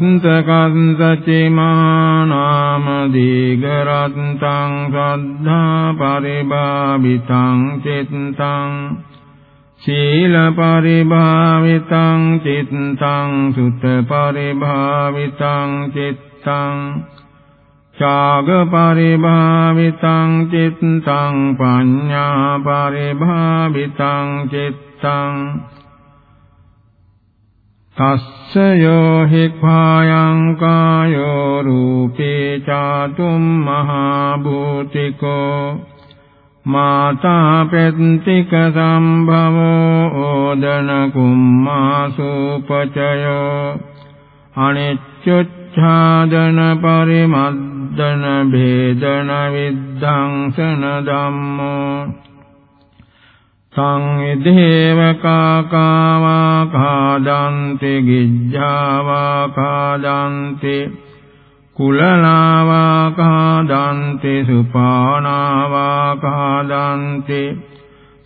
යස්ත කස්සචිමානාම දීගරත්තං සද්ධා පරිභාවිතං චිත්තං සීල පරිභාවිතං චිත්තං සුත පරිභාවිතං චිත්තං ඡාග පරිභාවිතං චිත්තං පඤ්ඤා පරිභාවිතං චිත්තං තස්ස යෝ හික්ඛායං කායෝ රූපේ චාතුම් මහා භූතිකෝ මාතා පෙත්තික සම්භවෝ ඕදන කුම්මාසුපචයෝ අනිච්චොච්ඡාදන පරිමද්දන භේදන විද්ධංසන ධම්මෝ සංවිදේව කාකාවා කාදන්ති ගිජ්ජාවා කාදන්ති කුලලාවා කාදන්ති සුපානාවා කාදන්ති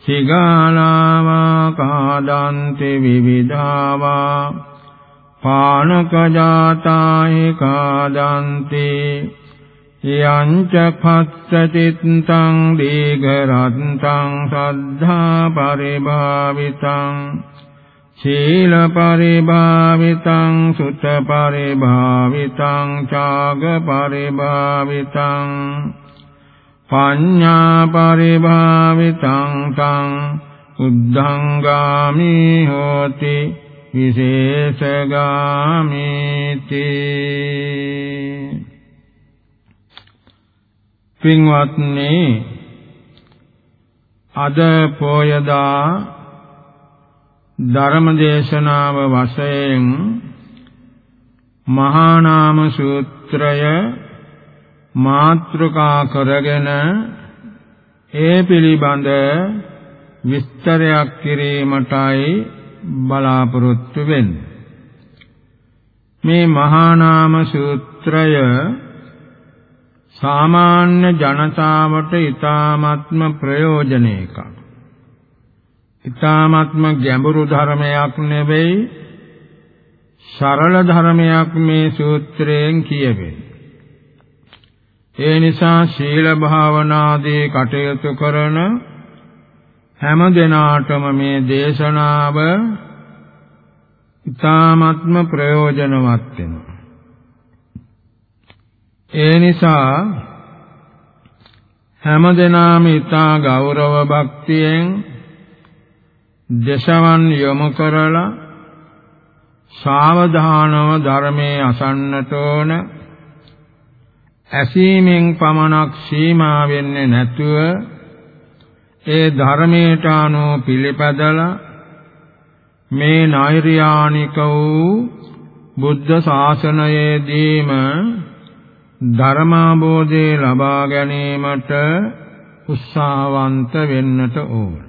සිගාලාවා කාදන්ති විවිධාවා පානක ජාතායි කාදන්ති යංච පස්සතිත්තං දීඝරත්තං සද්ධා පරිභාවිතං සීල පරිභාවිතං සුත පරිභාවිතං ඡාග පරිභාවිතං පඤ්ඤා පරිභාවිතං තං උද්ධංගාමි හෝති විශේෂගාමිති පින්වත්නි අද පෝයදා ධර්මදේශනාව වශයෙන් මහා නාම සූත්‍රය මාත්‍රිකා කරගෙන ඒ පිළිබඳ විස්තරයක් කිරීමටයි බලාපොරොත්තු වෙන්නේ. මේ මහා නාම සූත්‍රය සාමාන්‍ය ජනතාවට ඊ타ත්ම ප්‍රයෝජන එකක්. ඊ타ත්ම ගැඹුරු ධර්මයක් නෙවෙයි සරල ධර්මයක් මේ සූත්‍රයෙන් කියවේ. ඒ නිසා සීල භාවනාදී කටයුතු කරන හැම දිනාටම මේ දේශනාව ඊ타ත්ම ප්‍රයෝජනවත් වෙනවා. ඒ නිසා හැමදෙනාම ඊතා ගෞරව භක්තියෙන් දශවන් යොමු කරලා සාවධානව ධර්මයේ අසන්නට ඕන ඇසීමෙන් පමණක් සීමා වෙන්නේ නැතුව ඒ ධර්මයට අනුව පිළිපදලා මේ නෛර්යානික වූ බුද්ධ ශාසනයේදීම ධර්මාබෝධය ලබා ගැනීමට උත්සාහවන්ත වෙන්නට ඕන.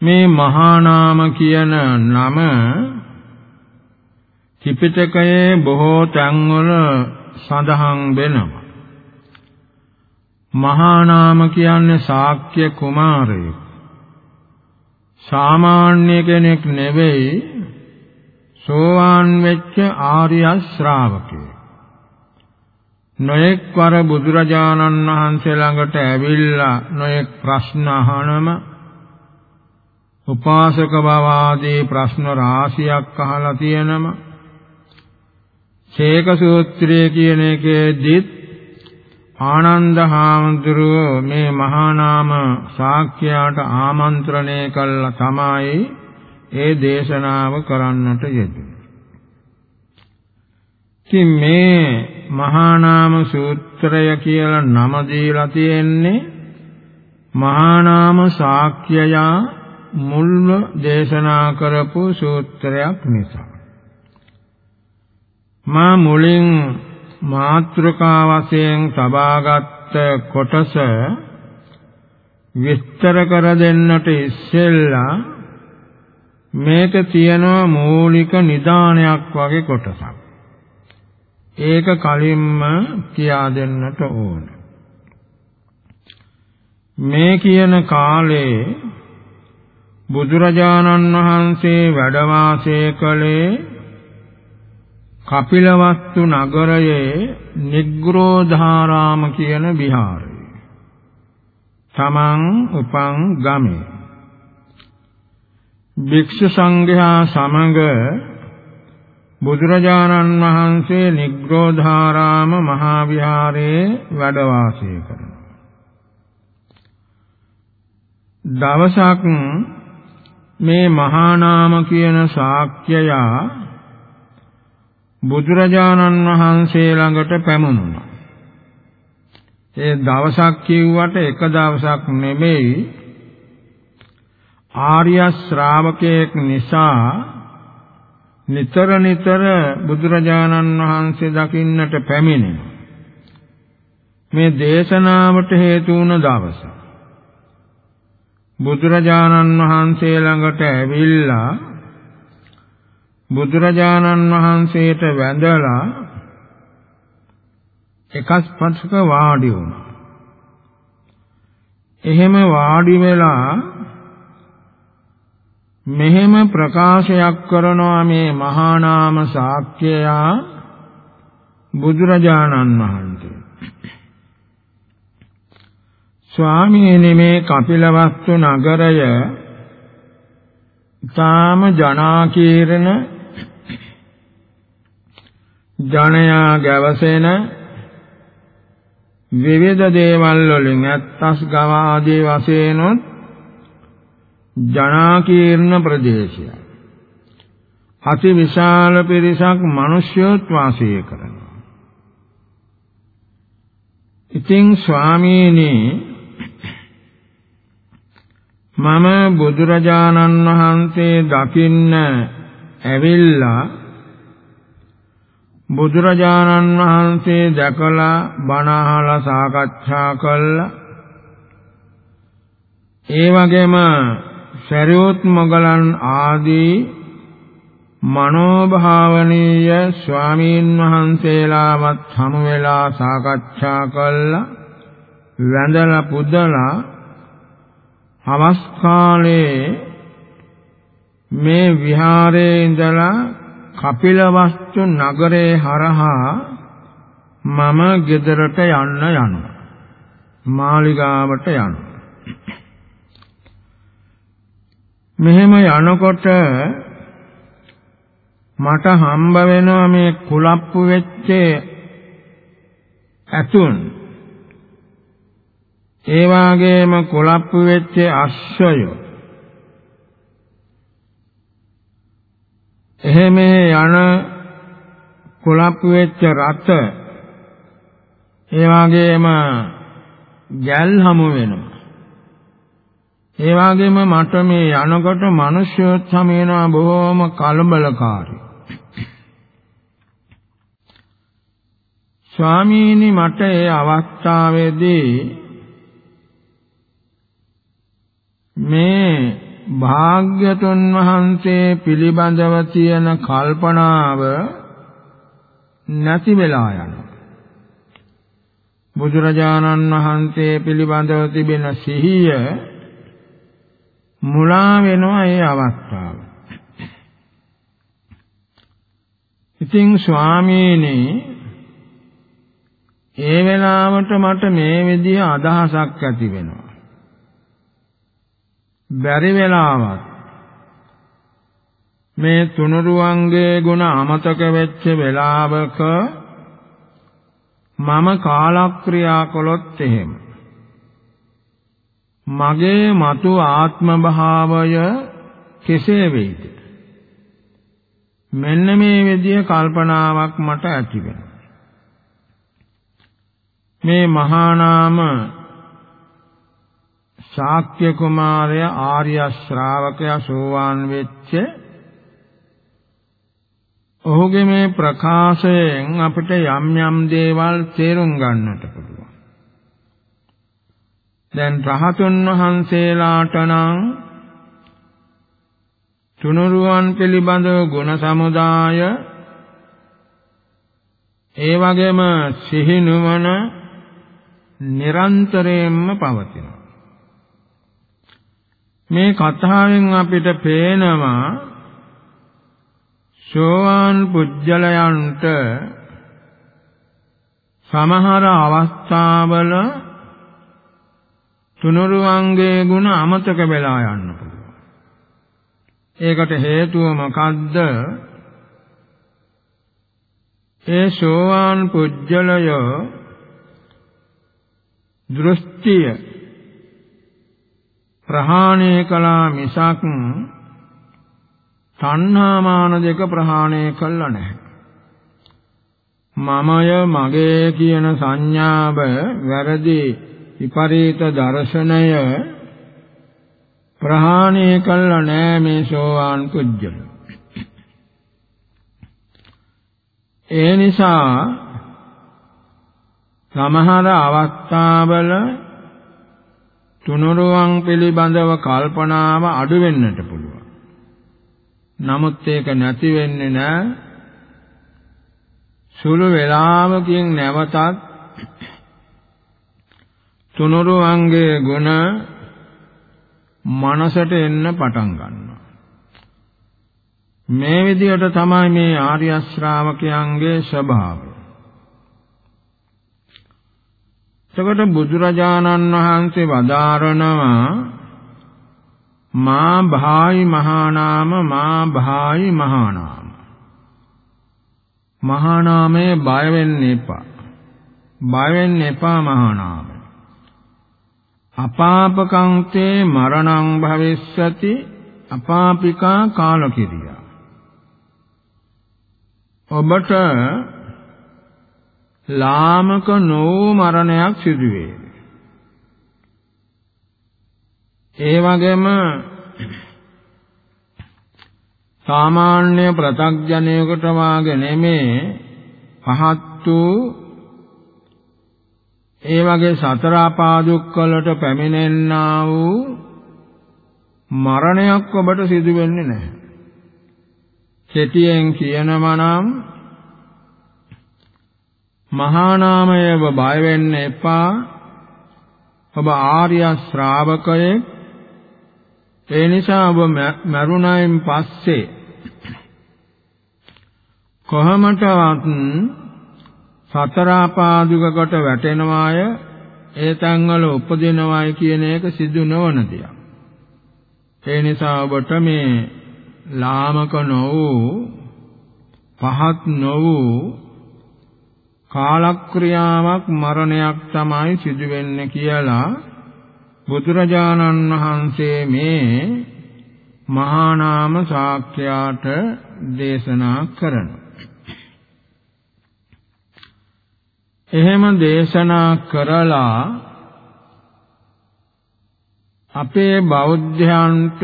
මේ මහා නාම කියන නම ත්‍රිපිටකයේ බොහෝ තැන්වල සඳහන් වෙනවා. මහා නාම කියන්නේ ශාක්‍ය කුමාරයෙක්. සාමාන්‍ය කෙනෙක් නෙවෙයි සෝවාන් වෙච්ච ආර්ය ශ්‍රාවකයෙක්. නොඑක් වර බුදුරජාණන් වහන්සේ ළඟට ඇවිල්ලා නොඑක් ප්‍රශ්න අහනම උපාසක බවාදී ප්‍රශ්න රාශියක් අහලා තියෙනම ශේක සූත්‍රය කියන එකේදීත් ආනන්ද හාමුදුරුව මේ මහා නාම ශාක්‍යයට ආමන්ත්‍රණය කළා තමයි ඒ දේශනාව කරන්නට යෙදුනේ. ඉතින් මේ මහා නාම සූත්‍රය කියලා නම දීලා තියෙන්නේ මහා නාම ශාක්‍යයා මුල්ව දේශනා කරපු සූත්‍රයක් නිසා. මා මුලින් මාත්‍රකා වශයෙන් සබාගත් කොටස විස්තර කර දෙන්නට ඉස්සෙල්ලා මේක තියෙනවා මූලික නිදානයක් වගේ කොටසක්. ඒක කලින්ම කියා දෙන්නට ඕන. මේ කියන කාලේ බුදුරජාණන් වහන්සේ වැඩ වාසය කළේ කපිලවස්තු නගරයේ නිග්‍රෝධාරාම කියන විහාරය. තමන් උපන් ගමේ. භික්ෂු සංඝයා සමග බුදුරජාණන් වහන්සේ නිග්‍රෝධාරාම මහා විහාරයේ වැඩ වාසය කරනවා. දවසක් මේ මහා නාම කියන ශාක්‍යයා බුදුරජාණන් වහන්සේ ළඟට පැමුණුණා. ඒ දවසක් කිව්වට එක දවසක් නෙමෙයි ආර්ය ශ්‍රාවකයෙක් නිසා නිතර නිතර බුදුරජාණන් වහන්සේ දකින්නට පැමිණෙන මේ දේශනාවට හේතු වුණ දවස බුදුරජාණන් වහන්සේ ළඟට ඇවිල්ලා බුදුරජාණන් වහන්සේට වැඳලා එකස්පස්ක වාඩි වුණා. එහෙම වාඩි වෙලා මෙහෙම ප්‍රකාශයක් කරනවා මේ මහා නාම ශාක්‍යයා බුදුරජාණන් වහන්සේ. ස්වාමීනි මේ කපිලවස්තු නගරය ඊටාම ජනාකීර්ණ ජනයා ගැවසෙන විවිධ දේවල් වලින් ඇත්තස් ගව ආදී වශයෙන් ජනාකීර්ණ ප්‍රදේශය. අති විශාල පිරිසක් මිනිස්යෝත් වාසය කරනවා. ඉතින් ස්වාමීනි මම බුදුරජාණන් වහන්සේ දකින්න ඇවිල්ලා බුදුරජාණන් වහන්සේ දැකලා බණ අහලා සාකච්ඡා කළා. ඒ වගේම සරියොත් මොගලන් ආදී මනෝභාවනීය ස්වාමීන් වහන්සේලාවත් හමු වෙලා සාකච්ඡා කළා. වැඳලා පුදලා හවස් කාලේ මේ විහාරේ ඉඳලා කපිලවස්තු නගරේ හරහා මම ගෙදරට යන්න යනවා. මාලිගාවට යනවා. මෙහෙම යනකොට මට හම්බ වෙනවා මේ කුලප්පු වෙච්ච ඇතුන්. ඒ වාගේම කුලප්පු වෙච්ච අශ්වයෝ. එහෙම යන කුලප්පු වෙච්ච රත ඒ වගේම ගැල් හමු වෙනවා. ඒ වගේම මට මේ යනකොට මිනිස්සුත් සමේනවා බොහොම කලබලකාරී ස්වාමීනි මට ඒ අවස්ථාවේදී මේ භාග්‍යතුන් වහන්සේ පිළිබඳව තියෙන කල්පනාව නැති වෙලා යනවා. බුදුරජාණන් වහන්සේ පිළිබඳව තිබෙන සිහිය මුලා වෙනවා ඒ අවස්ථාව. ඉතින් ස්වාමීනි ඒ වෙලාවට මට මේ විදිහ අදහසක් ඇති වෙනවා. බැරි වෙලාවත් මේ තුනුරුවන්ගේ ගුණ අමතක වෙච්ච වෙලාවක මම කාලක්‍රියා කළොත් එහෙම මගේ మతు ආත්ම භාවය කෙසේ වෙයිද මෙන්න මේ විදිය කල්පනාවක් මට ඇති වෙනවා මේ මහා නාම ශාක්‍ය කුමාරය ආර්ය ශ්‍රාවකයා සෝවාන් වෙච්ච ඔහුගේ මේ ප්‍රකාශයෙන් අපිට යම් යම් දේවල් තේරුම් ගන්නට පුළුවන්. දැන් රහතුන් වහන්සේලාට නම් තුනුරුවන් පිළිබඳව ගුණ සමුදාය ඒ වගේම සිහි නුවණ නිරන්තරයෙන්ම පවතිනවා. මේ කතාවෙන් අපිට පේනවා සෝවාන් පුජ්‍යලයන්ට සමහර අවස්ථාවල තුනුරුවන්ගේ ගුණ අමතක වෙලා යන්න පුළුවන්. ඒකට හේතුව මොකද්ද? ඒ සෝවාන් පුජ්‍යලය දෘෂ්ටිය ප්‍රහාණය කළා මිසක් තණ්හා මාන දෙක ප්‍රහාණය කළා නැහැ. මමය මගේ කියන සංඥාව වැරදි විපරීත දර්ශනය ප්‍රහාණය කළා නෑ මේ සෝවාන් කුජ්ජල. ඒ නිසා සමහර අවස්ථාවල තුනුරුවන් පිළිබඳව කල්පනාව අඩු වෙන්නට පුළුවන්. නමුත් ඒක නැති වෙන්නේ නැහැ. සුළු වේලාවකින් නැවතත් තුනුරුවන්ගේ ගුණ මනසට එන්න පටන් ගන්නවා. මේ විදිහට තමයි මේ ආර්ය ශ්‍රාවකයන්ගේ ස්වභාවය. එතකොට බුදුරජාණන් වහන්සේ වදාරනවා මා භායි මහා නාම මා භායි මහා නාම මහා නාමයේ බය වෙන්න එපා බය වෙන්න එපා මහා නාම අපාපකංතේ මරණං භවිස්සති අපාපිකා කාලකිරියා. ඔබට ලාමක නෝ මරණයක් සිදුවේ. ඒ වගේම සාමාන්‍ය ප්‍රතග්ජනයකට වාගේ නෙමේ පහත් වූ ඒ වගේ සතර ආපාදුක්කලට පැමිණෙන්නා වූ මරණයක් ඔබට සිදු වෙන්නේ නැහැ. කෙටියෙන් කියනවා නම් මහා නාමයව බය වෙන්න එපා. ඔබ ආර්ය ශ්‍රාවකයෙක් ඒ නිසා ඔබ මරුණයින් පස්සේ කොහමටවත් සතර ආපාදුකකට වැටෙනවාය ඒ තැන්වල උපදිනවායි කියන එක සිදු නොවන දෙයක්. ඒ නිසා ඔබට මේ ලාමක නොවූ පහත් නොවූ කාලක්‍රියාවක් මරණයක් තමයි සිදු වෙන්නේ කියලා බුදුරජාණන් වහන්සේ මේ මහා නාම ශාක්‍යයාට දේශනා කරනවා. එහෙම දේශනා කරලා අපේ බෞද්ධයන්ට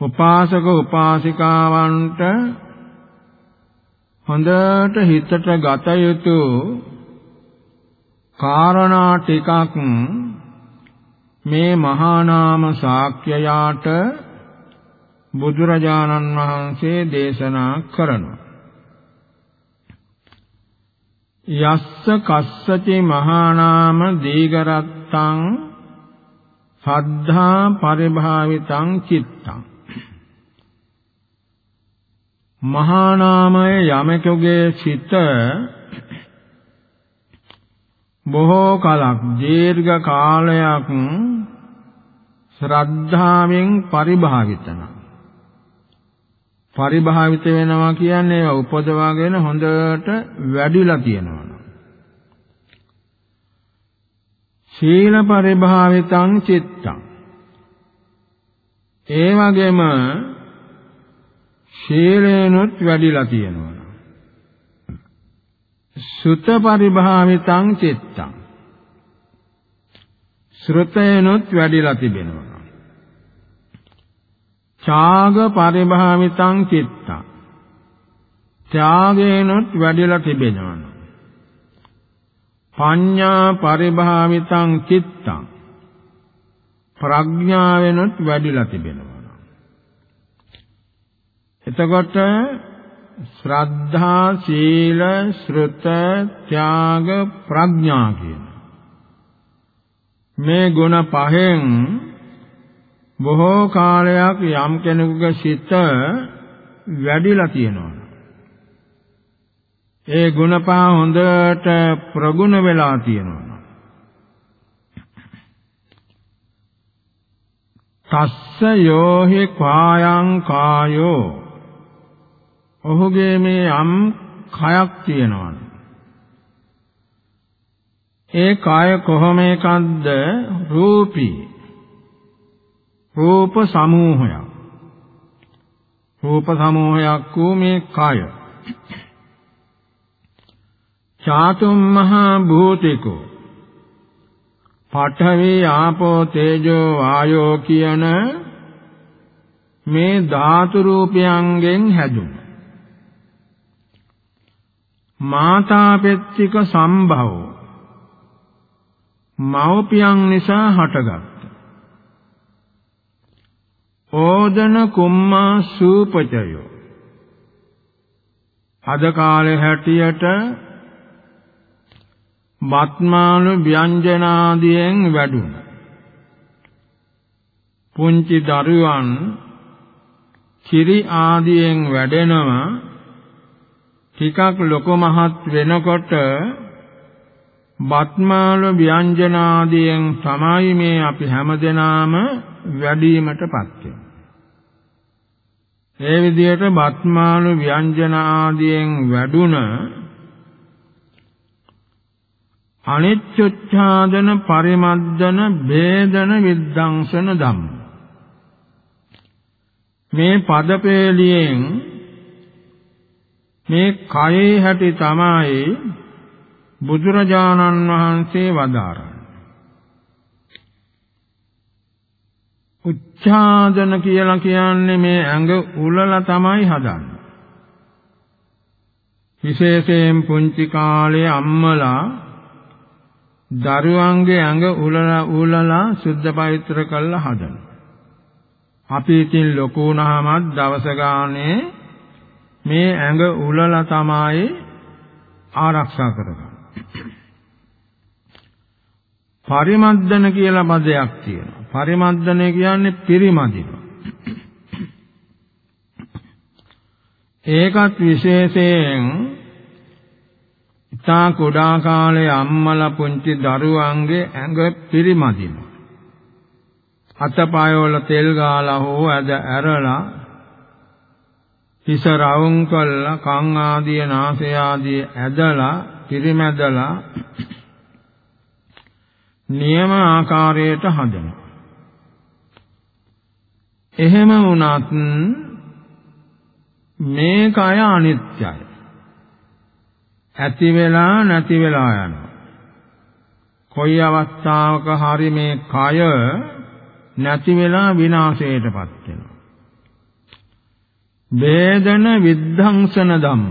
උපාසක උපාසිකාවන්ට හොඳට හිතට ගත යුතු කාරණා ටිකක් මේ මහා නාම ශාක්‍යයාට බුදුරජාණන් වහන්සේ දේශනා කරනවා. යස්ස කස්සචි මහානාම දීගරත්තං සද්ධා පරිභාවිතං චිත්තං. මහානාමය යමකගේ සිත බොහෝ කලක් දීර්ඝ කාලයක් ශ්‍රද්ධාවෙන් පරිභාවිතන පරිභාවිත වෙනවා කියන්නේ ඒවා උපදවාගෙන හොඳට වැඩිලා තියෙනවා සීල පරිභාවිතං චිත්තං. ඒ වගේම ශීලේනොත් වැඩිලා තියෙනවා සුත පරිභාවිතං චිත්තං. ශ්‍රුතේනොත් වැඩිලා තිබෙනවා. ඡාග පරිභාවිතං චිත්තං. ත්‍යාගේනොත් වැඩිලා තිබෙනවා පඤ්ඤා පරිභාවිතං චිත්තං. ප්‍රඥාවෙනොත් වැඩිලා තිබෙනවා එතකොට ශ්‍රද්ධා සීල ශ්‍රුත ත්‍යාග ප්‍රඥා කියන. මේ ගුණ පහෙන් බොහෝ කාලයක් යම් කෙනෙකුගේ සිත වැඩිලා තියෙනවා ඒ ගුණ පහ හොඳට ප්‍රගුණ වෙලා තියෙනවා තස්ස යෝහි කායං කායෝ ඔහුගේ මේ යම් කයක් තියෙනවා. ඒ කාය කොහොම එකක්ද? රූපී. රූප සමූහයක්. රූප සමූහයක් වූ මේ කාය. චාතුම් මහා භූතිකෝ පඨවි ආපෝ තේජෝ වායෝ කියන මේ ධාතු රූපයන්ගෙන් හැදුණු මාතාපෙත්තික සම්භව මව්පියන් නිසා හටගත් ඕදන කුම්මා සූපචය අද කාලේ හැටියට බත්මාළු ව්‍යංජනාදියෙන් වැඩුණ. පුංචි දරුවන් කිරි ආදියෙන් වැඩෙනවා ටිකක් ලොකු මහත් වෙනකොට බත්මාල ව්‍යංජන ආදියෙන් තමයි මේ අපි හැමදෙනාම වැඩිවීමටපත් වෙන්නේ. ඒ විදිහට බත්මාල ව්‍යංජන ආදියෙන් වැඩුණ අනිච්චුච්ඡාදන පරිමද්දන ભેදන විද්ධාංශන ධම්ම මේ පදපේලියෙන් මේ කයේ හැටි තමයි බුදුරජාණන් වහන්සේ වදාරන්නේ. උච්ඡාදන කියලා කියන්නේ මේ ඇඟ උලලා තමයි හදන්නේ. විශේෂයෙන් පුංචි කාලේ අම්මලා දරුවන්ගේ ඇඟ උලලා උලලා සුද්ධ පවිත්‍ර කරලා හදනවා. අපි ඉතින් ලොකු වුණාමත් දවස ගානේ මේ ඇඟ උලලා තමයි ආරක්ෂා කරගන්නේ. පරිමද්දන කියලා පදයක් තියෙනවා. පරිමද්දනය කියන්නේ පිරිමදින. ඒකත් විශේෂයෙන් ඉතා කුඩා කාලේ අම්මලා පුංචි දරුවන්ගේ ඇඟ පිරිමදින. අතපය වල තෙල් ගාලා හෝ ඇද ඇරලා හිස රවුම් කළා කන් ආදිය නාසය ආදිය ඇදලා පිරිමැදලා නියම ආකාරයට හදනවා එහෙම වුණත් මේ කය අනිත්‍යයි. ඇති වෙලා නැති වෙලා යනවා. කොයි අවස්ථාවක හරි මේ කය නැති වෙලා විනාශයටපත් වෙනවා. වේදන විද්ධංසන ධම්ම.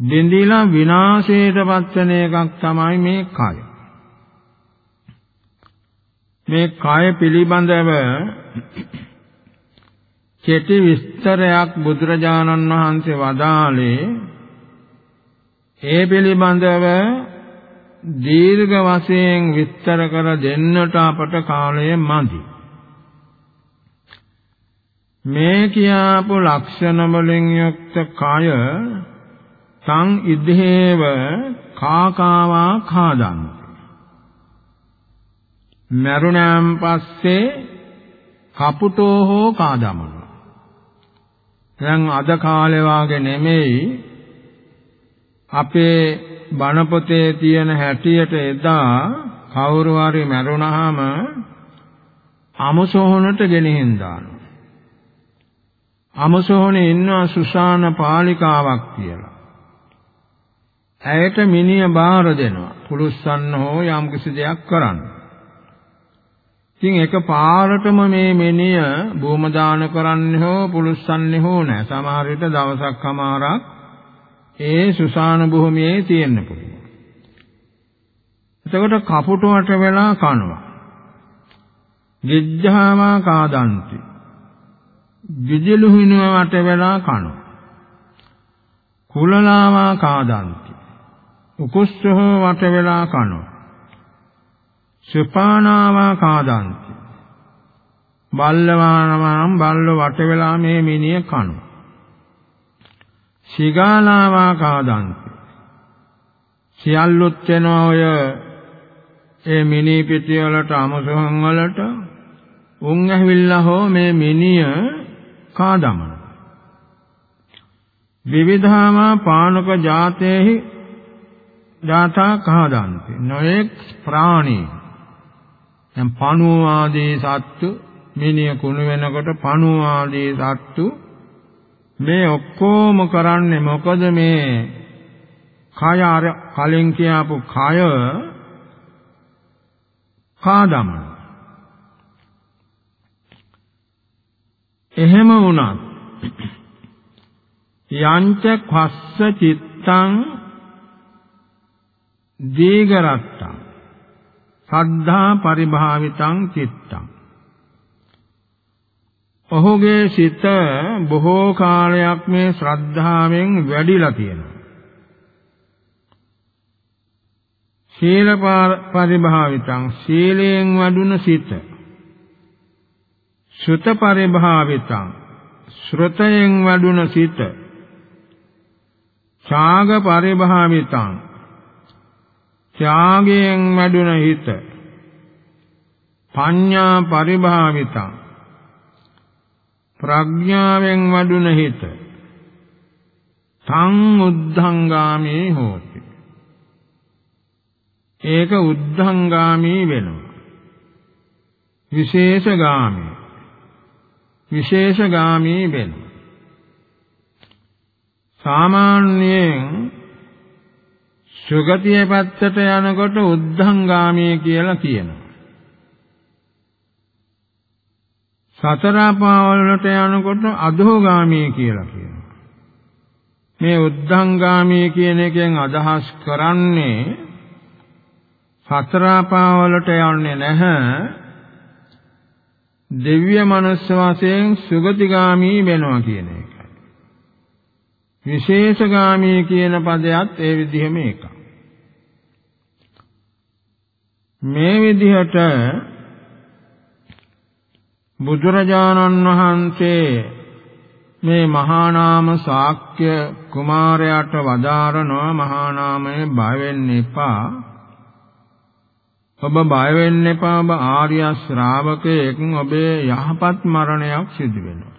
දෙඳිලා විනාශයට පත්වන එකක් තමයි මේ කය. මේ කය පිළිබඳව කෙටි විස්තරයක් බුදුරජාණන් වහන්සේ වදාළේ ඒ පිළිබඳව දීර්ඝ වශයෙන් විස්තර කර දෙන්නට අපට කාලය මදි. මේ කියාපු ලක්ෂණ වලින් යුක්ත කය තං ඉදේව කාකාවා කාදන්ති. මරුණන් පස්සේ කපුටෝ හෝ කාදමන. දැන් අද කාලේ වාගේ නෙමෙයි අපේ බණ පොතේ තියෙන හැටියට එදා කවුරු හරි මැරුණාම අමසෝහනට ගෙනihin දානවා. අමසෝහනේ ඉන්නවා සුසාන පාලිකාවක් කියලා. ඇයට මිනිය බාර දෙනවා. පුලුස්සන්න හෝ යම් කිසි දෙයක් කරන්න. ඉතින් එක පාරටම මේ මිනිය භූම දාන කරන්නේ හෝ පුලුස්සන්නේ හෝ නැහැ. සමහර විට දවසක් හමාරක් ඒ සුසාන භූමියේ තියෙන්න පුළුවන්. එතකොට කපුටුවට වෙලා කනවා. ගිජ්ජාවා කාදන්ති. විජලු හිනුවට වෙලා කනවා. කුලලාවා කාදන්ති. උකුස්සහ වට වෙලා කනවා. සුපානාවා කාදන්ති. බල්ලවානවනම් බල්ල වට වෙලා මේ මිනිය කනවා. සිගාලාවා කාදන්ති. සියල්ලුත් වෙනවා ඔය ඒ මිනි පිටිය වලට අමසහන් වලට උන් ඇවිල්ලා හෝ මේ මිනිය කාදමන. විවිධාමා පානක ජාතේහි ජාතා කාදන්ති. නොඑක් ප්‍රාණී දැන් පණුව ආදී සත්තු මිනිය කුණු වෙනකොට පණුව ආදී සත්තු මේ ඔක්කොම කරන්නේ මොකද මේ කය අර කලින් කියපු කය කාදමන එහෙම වුණත් යංච khස්ස චිත්තං දීගරත්තං සද්ධා පරිභාවිතං චිත්තං ඔහුගේ සිත බොහෝ කාලයක් මේ ශ්‍රද්ධාවෙන් වැඩිලා තියෙනවා. සීල පරිභාවිතං සීලයෙන් වඩුන සිත. සුත පරිභාවිතං ශ්‍රතයෙන් වඩුන සිත. ඡාග පරිභාවිතං ත්‍යාගයෙන් වැඩුණ හිත. පඤ්ඤා පරිභාවිතං. ප්‍රඥාවෙන් වැඩුණ හිත. තං උද්ධංගාමී හෝති. ඒක උද්ධංගාමී වෙනවා. විශේෂගාමී. විශේෂගාමී වෙනවා. සාමාන්‍යයෙන් සුගතිය පැත්තට යනකොට උද්ධංගාමී කියලා කියනවා. සතර පාවලට යනකොට අධෝගාමී කියලා කියනවා. මේ උද්ධංගාමී කියන එකෙන් අදහස් කරන්නේ සතර පාවලට යන්නේ නැහැ. දිව්‍ය මනස වශයෙන් සුගතිගාමී වෙනවා කියන එකයි. විශේෂගාමී කියන පදයක් ඒ විදිහම එකයි. මේ විදිහට බුදුරජාණන් වහන්සේ මේ මහා නාම ශාක්‍ය කුමාරයාට වදාරනවා මහා නාමයේ බය වෙන්න එපා. ඔබ බය වෙන්න එපා. ඔබ ආර්ය ශ්‍රාවකයෙක්. ඔබේ යහපත් මරණයක් සිදු වෙනවා.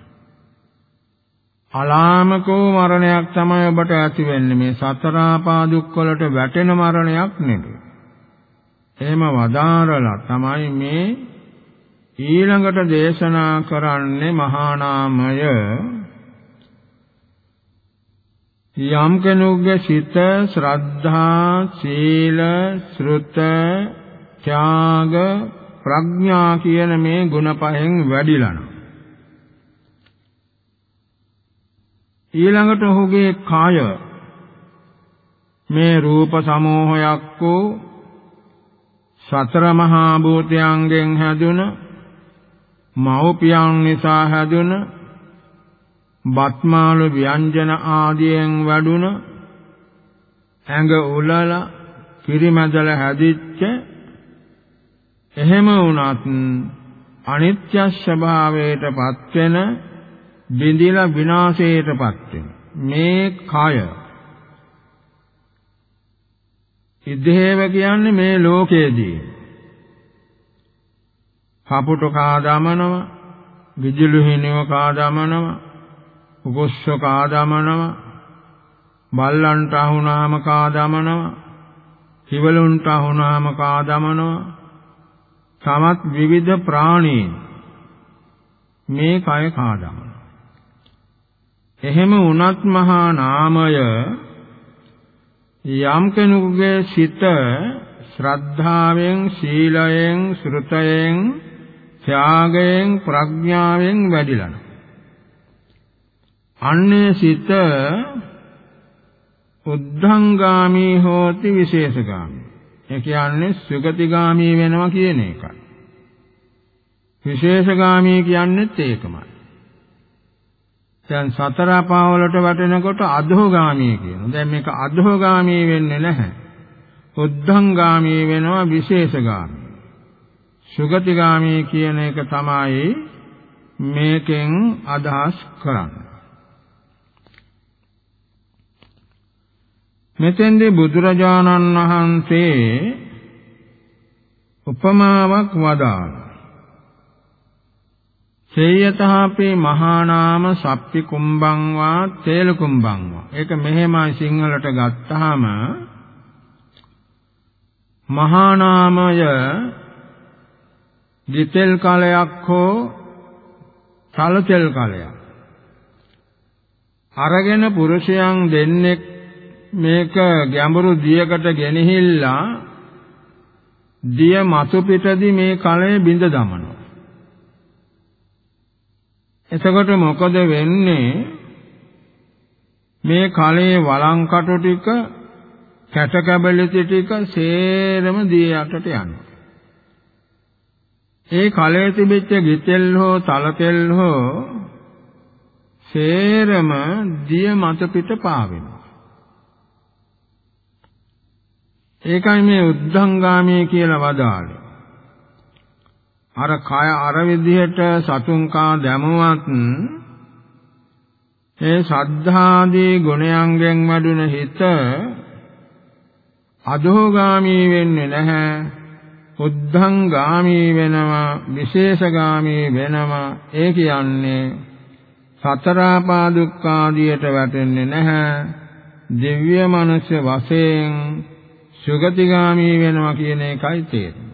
අලාමකෝ මරණයක් තමයි ඔබට ඇති වෙන්නේ. මේ සතර ආපාදුක් වලට වැටෙන මරණයක් නෙවෙයි එහෙම වදාරලා තමයි මේ ඊළඟට දේශනා කරන්නේ මහා නාමය යම් කෙනෙකුගේ සිත ශ්‍රද්ධා සීල ශ්‍රුත ත්‍යාග ප්‍රඥා කියන මේ ගුණ පහෙන් වැඩිලන. ඊළඟට ඔහුගේ කාය මේ රූප සමූහයක් වූ සතර මහා භූතයන්ගෙන් හැදුන මෞපියන් නිසා හැදුන බත්මාළු ව්‍යංජන ආදියෙන් වැඩුණ ඇඟ උලලා කිරිමැදල හැදිච්ච එහෙම වුණත් අනිත්‍ය ස්වභාවයටපත් වෙන බිඳිලා විනාශයටපත් වෙන මේ කය. ඉදේව කියන්නේ මේ ලෝකයේදී. කපුට කාදමනව විදුලි හිණිව කාදමනව උගොස්ස කාදමනව බල්ලන්ට අහුනාම කාදමනව හිවලුන්ට අහුනාම කාදමනව තමත් විවිධ ප්‍රාණීන් මේ කය කාදමන එහෙම වුණත් මහා නාමය යම් කෙනෙකුගේ සිත ශ්‍රද්ධාවෙන් සීලයෙන් ශ්‍රුතයෙන් ත්‍යාගයෙන් ප්‍රඥාවෙන් වැඩිලා අන්නේ සිත උද්ධංගාමී හෝති විශේෂගාමී. ඒ කියන්නේ සුගතිගාමී වෙනවා කියන එකයි. විශේෂගාමී කියන්නේත් ඒකමයි. දැන් සතර පාවලට වැටෙනකොට අධෝගාමී කියනවා. දැන් මේක අධෝගාමී වෙන්නේ නැහැ. උද්ධංගාමී වෙනවා විශේෂගාමී. සුගතිගාමී කියන එක තමයි මේකෙන් අදහස් කරන්නේ. මෙතෙන්දී බුදුරජාණන් වහන්සේ උපමාවක් වදාළා. සේයතහපේ මහා නාම සප්පි කුම්බං වා තේල කුම්බං වා ඒක මෙහෙමයි සිංහලට ගත්තාම මහා නාමය දිතෙල් කලයක් හෝ තලතෙල් කලයක්. අරගෙන පුරුෂයන් දෙන්නෙක් මේක ගැඹුරු දියකට ගෙනහිල්ලා දිය මතු පිටදී මේ කලය බිඳ දමනවා. එතකොට මොකද වෙන්නේ මේ කලයේ වළංකටු ටික කැට කැබලිති ටික සේරම දිය යටට යනවා. ඒ කලයේ තිබිච්ච ගිතෙල් හෝ තලතෙල් හෝ සේරම දිය මත පිට පාවෙනවා. ඒකයි මේ උද්ධංගාමී කියලා වදාළේ. අර කය අර විදිහට සතුන් කා දැමුවත් ඒ සද්ධාදී ගුණයන්ගෙන් වැඩුණ හිත අදෝගාමී වෙන්නේ නැහැ. උද්ධංගාමී වෙනවා විශේෂගාමී වෙනවා. ඒ කියන්නේ සතර පාදුක්කාදියට වැටෙන්නේ නැහැ. දිව්‍ය මනුෂ්‍ය වශයෙන් සුගතිගාමී වෙනවා කියන එකයි තේරෙන්නේ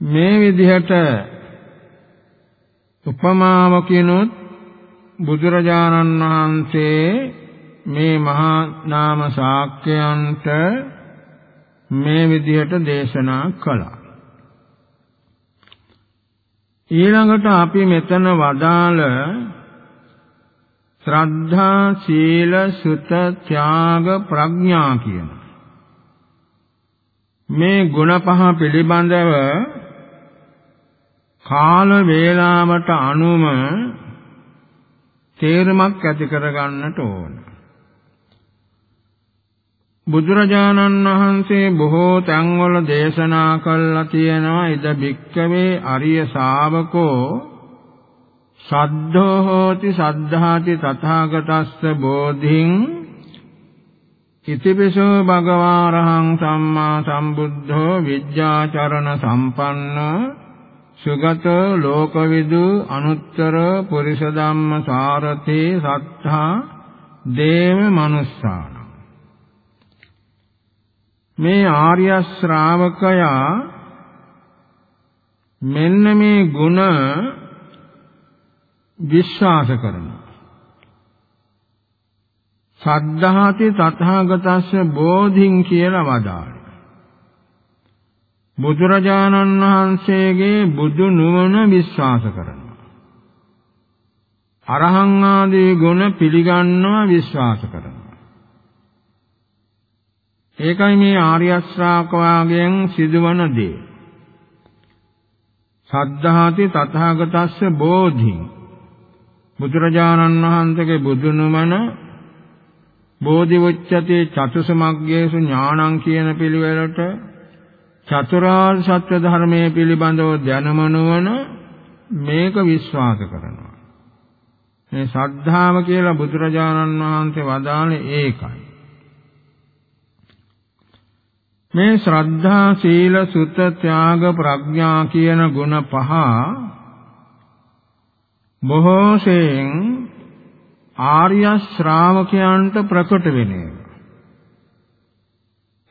මේ විදිහට උපමාවකිනුත් බුදුරජාණන් වහන්සේ මේ මහා නාම ශාක්‍යයන්ට මේ විදිහට දේශනා කළා. ඊළඟට අපි මෙතන වදාළ ශ්‍රද්ධා සීල සුත ත්‍යාග ප්‍රඥා කියන මේ ගුණ පහ පිළිබඳව කාල වේලාවට අනුම තේරුමක් ඇති කරගන්නට ඕන. බුදුරජාණන් වහන්සේ බොහෝ තැන්වල දේශනා කළා තියෙනවා ඉද භික්කවේ අරිය ශාවකෝ සද්ධෝ හෝති සද්ධාති තථාගතස්ස බෝධින් ඉතිපිසෝ භගවාරහං සම්මා සම්බුද්ධෝ විද්‍යාචරණ සම්පන්නෝ සුගත ලෝකවිදු අනුත්තර පුරිස ධම්ම සාරතේ සත්තා දේව මනුස්සාන. මේ ආර්ය ශ්‍රාවකයා මෙන්න මේ ಗುಣ විශ්වාස කරනවා. සද්ධාති තථාගතස්ස බෝධින් කියලා වදාළ. බුදුරජාණන් වහන්සේගේ බුදු නුවණ විශ්වාස කරනවා. අරහං ආදී ගුණ පිළිගන්නවා විශ්වාස කරනවා. ඒකයි මේ ආර්ය ශ්‍රාවකයන්ගෙන් සිදුවන දේ. සද්ධාති තථාගතස්ස බෝධි බුදුරජාණන් වහන්සේගේ බුදු නුවණ බෝධි උච්චති චතුසමග්ගේසු ඥානං කියන පිළිවෙලට චතුරාර්ය සත්‍ය ධර්මයේ පිළිබඳව දැනුම නොවන මේක විශ්වාස කරනවා. මේ ශ්‍රද්ධාව කියලා බුදුරජාණන් වහන්සේ වදාළේ ඒකයි. මේ ශ්‍රද්ධා සීල සුත ත්‍යාග ප්‍රඥා කියන ගුණ පහ බොහෝසෙන් ආර්ය ශ්‍රාවකයන්ට ප්‍රකට වෙන්නේ.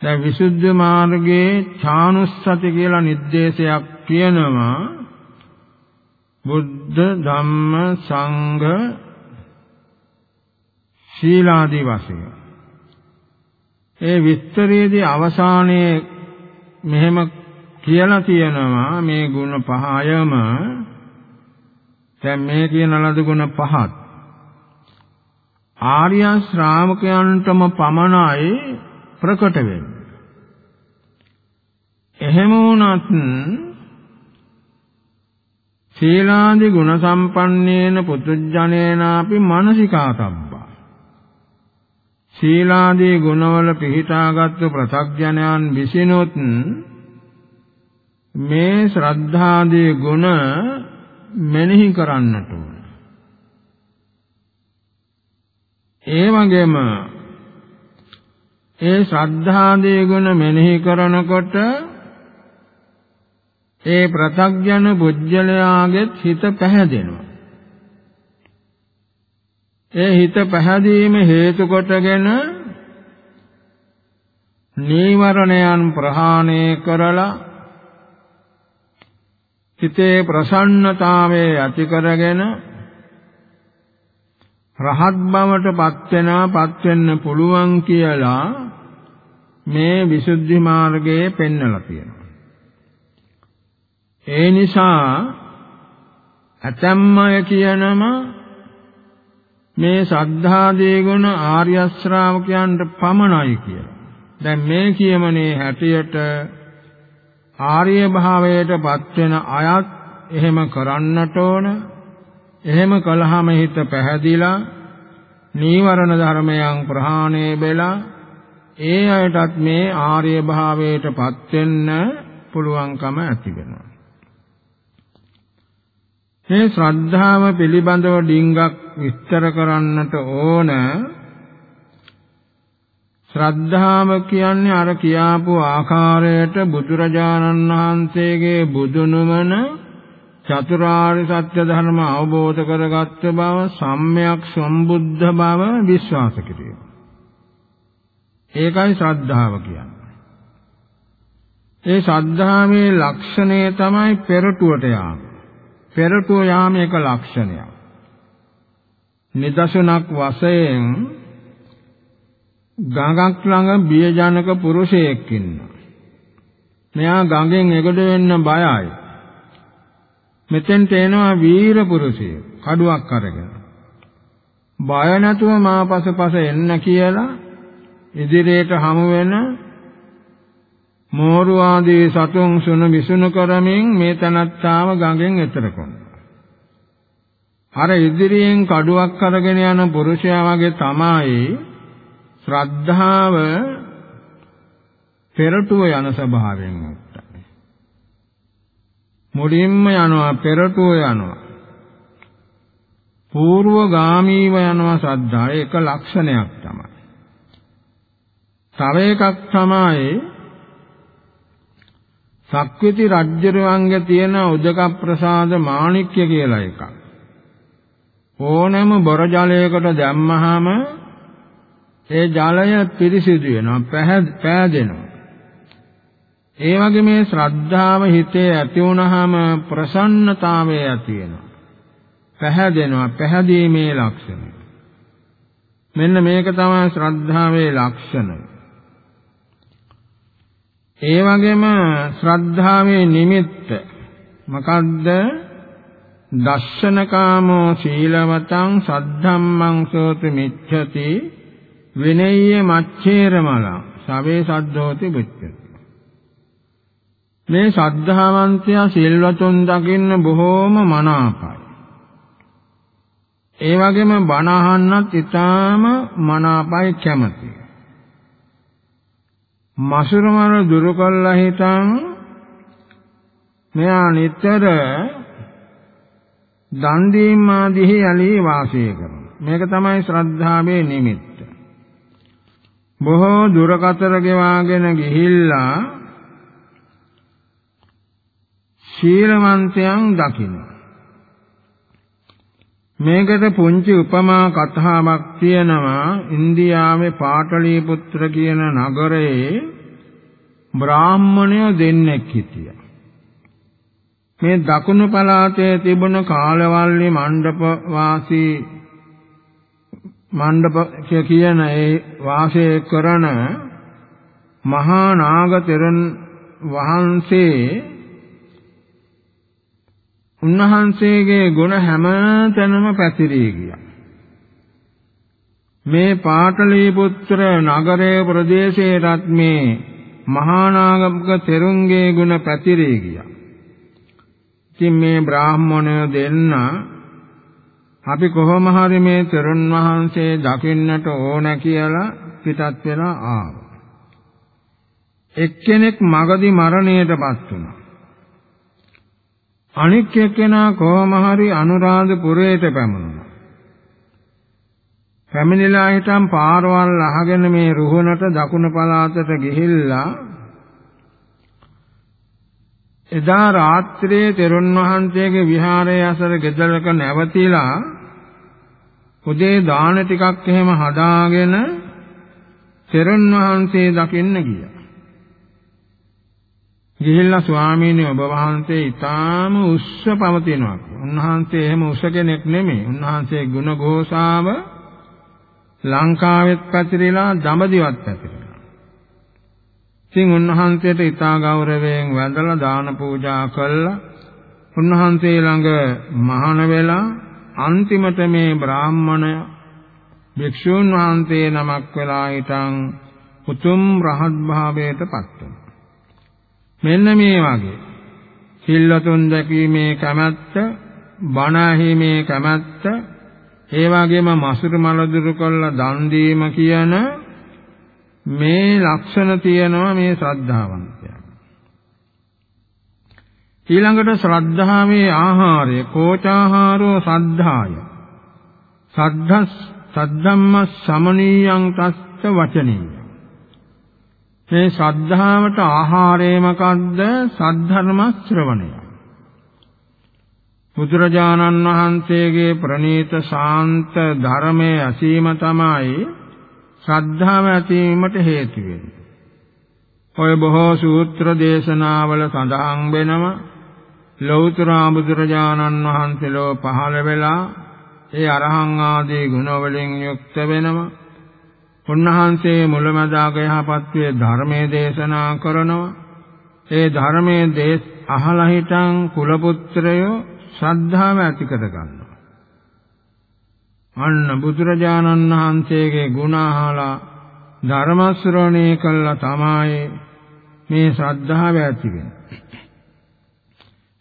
දැන් විසුද්ධ මාර්ගයේ ඡානුස්සති කියලා නිर्देशයක් කියනවා බුද්ධ ධම්ම සංඝ ශීලාදී වශයෙන්. ඒ විස්තරයේදී අවසානයේ මෙහෙම කියලා තියෙනවා මේ ගුණ පහයම. දැන් මේ කියන ලද ගුණ පහත්. ආර්ය ශ්‍රාවකයන්ටම පමණයි ප්‍රකට වෙන්නේ. එහෙම වුණත් සීලාදි ගුණ සම්පන්නේන පුතුජනේනාපි මානසිකාතබ්බා. සීලාදී ගුණවල පිහිටාගත්තු ප්‍රත්‍යඥයන් විසිනොත් මේ ශ්‍රද්ධාදී ගුණ මෙනෙහි කරන්නට ඕන. ඒ වගේම ඒ ශ්‍රද්ධාදී ගුණ මෙනෙහි කරනකොට ඒ ප්‍රතග්ජන බුද්ධලයාගේ හිත පැහැදෙනවා. ඒ හිත පැහැදීම හේතු කොටගෙන නීවරණයන් ප්‍රහාණය කරලා හිතේ ප්‍රසන්නතාවයේ ඇති කරගෙන රහත් බවට පත් වෙනා පත් වෙන්න පුළුවන් කියලා මේ විසුද්ධි මාර්ගයේ පෙන්වලා තියෙනවා. ඒ නිසා ඇතම්මය කියනම මේ සද්ධාදී ගුණ ආර්ය ශ්‍රාවකයන්ට පමණයි කියලා. දැන් මේ කියමනේ හැටියට ආර්ය භාවයට පත් වෙන අයත් එහෙම කරන්නට ඕන. එහෙම කළාම හිත පැහැදිලා නීවරණ ධර්මයන් ප්‍රහාණය වෙලා ඒ අයටත් මේ ආර්ය භාවයට පත් වෙන්න පුළුවන්කම ඇති වෙනවා. මේ ශ්‍රද්ධාව පිළිබඳව ඩිංගක් විස්තර කරන්නට ඕන ශ්‍රද්ධාව කියන්නේ අර කියාපු ආකාරයට බුදුරජාණන් වහන්සේගේ බුදුනුමන චතුරාර්ය සත්‍ය ධර්ම අවබෝධ කරගත්ත බව සම්්‍යක් සම්බුද්ධ බව විශ්වාස කිරීම. ඒකයි ශ්‍රද්ධාව කියන්නේ. ඒ ශ්‍රද්ධාවේ ලක්ෂණය තමයි පෙරටුවට යාම. පෙරටුව යාම එක ලක්ෂණයක්. නිදසුනක් වශයෙන් ගඟක් ළඟ බියජනක පුරුෂයෙක් ඉන්නවා. මෙයා ගඟෙන් එගොඩ වෙන්න බයයි. මෙතෙන්ට එනවා වීර පුරුෂයෙක් කඩුවක් අරගෙන. බය නැතුව මාපස පස එන්න කියලා ඉදිරියට හමු වෙන මෝරු ආදී සතුන් සුණු විසුණු කරමින් මේ තනත්තාව ගඟෙන් එතර කරනවා. අර ඉදිරියෙන් කඩුවක් අරගෙන යන පුරුෂයා වගේ තමයි ශ්‍රද්ධාව පෙරටුව යන ස්වභාවයෙන් යුක්තයි. මුලින්ම යනවා පෙරටුව යනවා. పూర్වගාමීව යනවා ශ්‍රද්ධාව ඒක ලක්ෂණයක් තමයි. තව එකක් තමයි සක්විති රජ්ජරුවන්ගේ තියෙන උදක ප්‍රසාද මාණික්‍ය කියලා එකක්. ඕනෑම බොර ජලයකට දැම්මහම ඒ ජලය පිරිසිදු වෙනවා පෑදෙනවා. ඒ වගේ මේ ශ්‍රද්ධාව හිතේ ඇති වුනහම ප්‍රසන්නතාවය ඇති වෙනවා. පැහැදෙනවා පැහැදීමේ ලක්ෂණය. මෙන්න මේක තමයි ශ්‍රද්ධාවේ ලක්ෂණය. ඒ වගේම ශ්‍රද්ධාවේ නිමිත්ත මොකද්ද? දර්ශනකාමෝ සීලවතං සද්ධම්මං සෝත මිච්ඡති විනය්‍ය මච්ඡේරමල සවේ සද්ධෝති බුද්ධති මේ ශ්‍රද්ධාවන්තයා සිල්වතුන් දකින්න බොහෝම මනාපයි ඒ වගේම බණ අහන්නත් ඊටාම මනාපයි කැමති. මසුරුමර දුරු කළා හිටන් මෙයා නිතර දන් දීම ආදී යලී වාසය කරනවා. මේක තමයි ශ්‍රද්ධාවේ නිමිත්ත. බොහෝ දුරකතර ගෙවාගෙන ගිහිල්ලා ශීලවන්තයන් දකින්න. මේකට පුංචි උපමා කතාවක් තියෙනවා ඉන්දියාවේ පාටලීපුත්‍ර කියන නගරයේ බ්‍රාහ්මණය දෙන්නෙක් හිටියා. මේ දකුණු පළාතේ තිබුණ කාලවල්ලි මණ්ඩප වාසී මණ්ඩප කියන ඒ වාසය කරන මහා නාග තෙරණ වහන්සේ උන්වහන්සේගේ ගුණ හැමතැනම පැතිරී ගියා. මේ පාටලීපුත්‍ර නගරයේ ප්‍රදේශයේත් මේ මහා නාගක තෙරුන්ගේ ගුණ පැතිරී ගියා. ඉතින් මේ බ්‍රාහ්මණය දෙන්න අපි කොහොම හරි මේ තෙරුන් වහන්සේ දකින්නට ඕන කියලා පිටත් වෙලා ආවා. එක්කෙනෙක් මගදී මරණයටපත් වුණා. අනික් එක්කෙනා කොහොම හරි අනුරාධපුරයට පැමුණා. පැමිණිලා හිටන් පාරවල් අහගෙන මේ රුහුණට දකුණු පළාතට ගිහිල්ලා එදා රාත්‍රියේ තෙරුන් වහන්සේගේ විහාරයේ අසර ගෙදරක නැවතිලා උදේ දාන ටිකක් එහෙම හදාගෙන තෙරුන් වහන්සේ දකින්න ගියා. ගිහිල්ලා ස්වාමීනි ඔබ වහන්සේ ඊටාම උස්ස පවතිනවා. උන්වහන්සේ එහෙම උස කෙනෙක් නෙමෙයි. උන්වහන්සේ ගුණ ഘോഷාව ලංකාවෙත් පැතිරිලා දඹදිවත් පැතිරිලා. ඉතින් උන්වහන්සේට ඊතා ගෞරවයෙන් වැඳලා දාන පූජා කළා. උන්වහන්සේ ළඟ මහාන වෙලා අන්තිමට මේ බ්‍රාහ්මණ භික්ෂූන් වහන්සේ නමක් වෙලා ඊටන් උතුම් රහත් භාවයට පත් වෙනවා. මෙන්න මේ වගේ සිල්වතුන් දැකීමේ කැමැත්ත, බණ ඇහිීමේ කැමැත්ත, ඒ වගේම මසුරු මල දුරු කළ දන් දීම කියන මේ ලක්ෂණ තියෙනවා මේ ශ්‍රද්ධාවන්තයා. ඊළඟට ශ්‍රද්ධාවේ ආහාරය කෝචාහාරෝ සද්ධාය. සද්ධස් සද්ධම්ම සමනීයං තස්ස වචනීය. මේ ශ්‍රද්ධාවට ආහාරය මොකද්ද? සද්ධර්ම ශ්‍රවණය. බුදුරජාණන් වහන්සේගේ ප්‍රණීත ශාන්ත ධර්මයේ අසීම තමයි ශ්‍රද්ධාව ඇතිවීමට හේතු වෙන්නේ. ඔය බොහෝ සූත්‍ර දේශනාවල සඳහන් වෙනවා ලෞතර බුදුරජාණන් වහන්සේ ලෝ පහළ වෙලා ඒ අරහං ආදී ගුණ වලින් යුක්ත වෙනවා. උන්වහන්සේ මුලමදාග යහපත් වේ ධර්මයේ දේශනා කරනවා. ඒ ධර්මයේ දේශ අහලා හිටන් කුල පුත්‍රයෝ ශ්‍රද්ධාව ඇති කර ගන්නවා. අන්න බුදුරජාණන් වහන්සේගේ ගුණ අහලා ධර්ම ශ්‍රවණය කළා තමයි මේ ශ්‍රද්ධාව ඇති වෙන්නේ.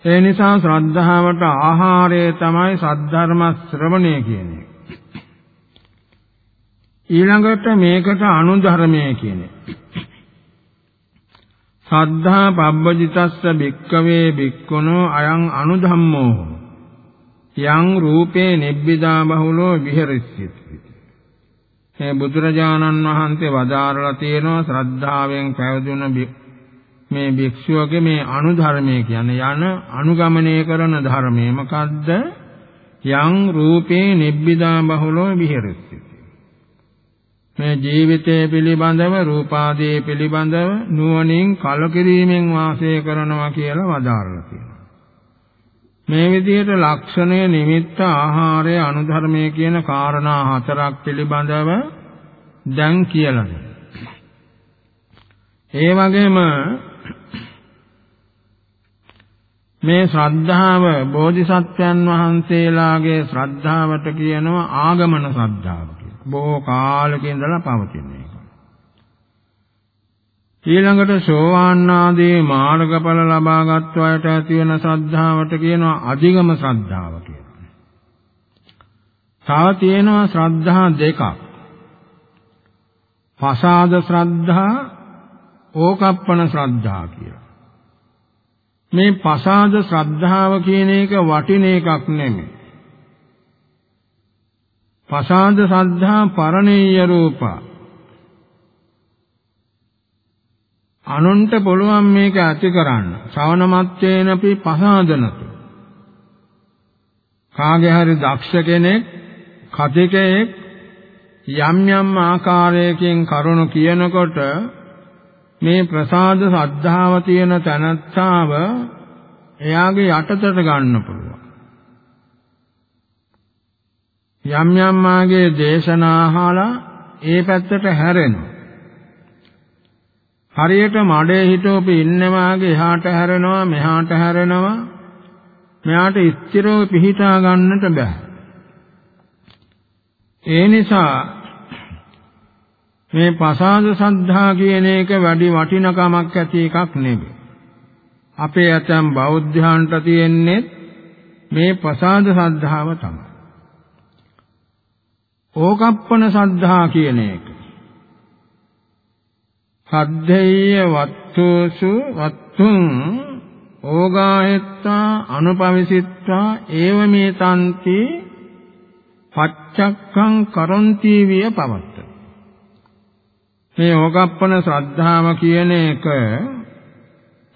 ඒ නිසා ශ්‍රද්ධාවට ආහාරය තමයි සද්ධර්ම ශ්‍රවණය කියන්නේ. ඊළඟට මේකට අනුධර්මය කියන්නේ. සද්ධා පබ්බජිතස්ස භික්කවේ භික්ඛුනෝ අයං අනුධම්මෝ. යං රූපේ නිබ්බිදා බහුලෝ විහෙරිස්සති මේ බුදුරජාණන් වහන්සේ වදාරලා තියෙනවා ශ්‍රද්ධාවෙන් පැවතුන මේ භික්ෂුවගේ මේ අනුධර්මයේ කියන්නේ යන අනුගමනය කරන ධර්මයේ. මොකද්ද? යං රූපේ නිබ්බිදා බහුලෝ විහෙරිස්සති මේ ජීවිතය පිළිබඳව රූපාදී පිළිබඳව නුවණින් කලකිරීමෙන් වාසය කරනවා කියලා වදාරලා තියෙනවා මේ විදිහට ලක්ෂණය නිමිත්ත ආහාරය අනුධර්මය කියන කාරණා හතරක් පිළිබඳව දැන් කියලා. ඒ වගේම මේ ශ්‍රද්ධාව බෝධිසත්වයන් වහන්සේලාගේ ශ්‍රද්ධාවට කියනවා ආගමන ශ්‍රද්ධාව කියලා. බොහෝ කාලෙක ඉඳලා පවතින එක. ඊළඟට සෝවාන් ආදී මාර්ගඵල ලබාගත් අයට ඇති වෙන ශ්‍රද්ධාවට කියනවා අධිගම ශ්‍රද්ධාව කියලා. තව තියෙනවා ශ්‍රද්ධා දෙකක්. පසාද ශ්‍රද්ධා, ඕකප්පන ශ්‍රද්ධා කියලා. මේ පසාද ශ්‍රද්ධාව කියන එක වටින එකක් නෙමෙයි. පසාද ශ්‍රද්ධා පරණීය රූපා අනුන්ට පුළුවන් මේක ඇති කරන්න. ශ්‍රවණ මත්තේනපි පසාදනතු. කාගේ හරි දක්ෂ කෙනෙක් කතිකයෙක් යම් යම් ආකාරයකින් කරුණ කියනකොට මේ ප්‍රසාද සද්ධාව තියෙන තනත්තාව එයාගේ යටතට ගන්න පුළුවන්. යම් යම් ආගේ දේශනා අහලා ඒ පැත්තට හැරෙනවා. හරියට මඩේ හිටෝපි ඉන්නවාගේ එහාට හැරෙනවා මෙහාට හැරෙනවා. මෙයාට ස්ථිරව පිහිටා ගන්නට බෑ. ඒ නිසා මේ පසාද සද්ධා කියන එක වැඩි වටිනකමක් ඇති එකක් නෙවෙයි. අපේ ඇතම් බෞද්ධයන්ට තියෙන්නේ මේ පසාද සද්ධාව තමයි. ඕකප්පන සද්ධා කියන එක. සද්ධේය වත්තුසු වත්තුං ඕගාහෙත්තා අනුපවිසිත්වා ඒවමේ තන්ති පච්චක්ඛං කරොන්ති විය පවත්ත. මේ ඕගප්පන ශ්‍රද්ධාව කියන එක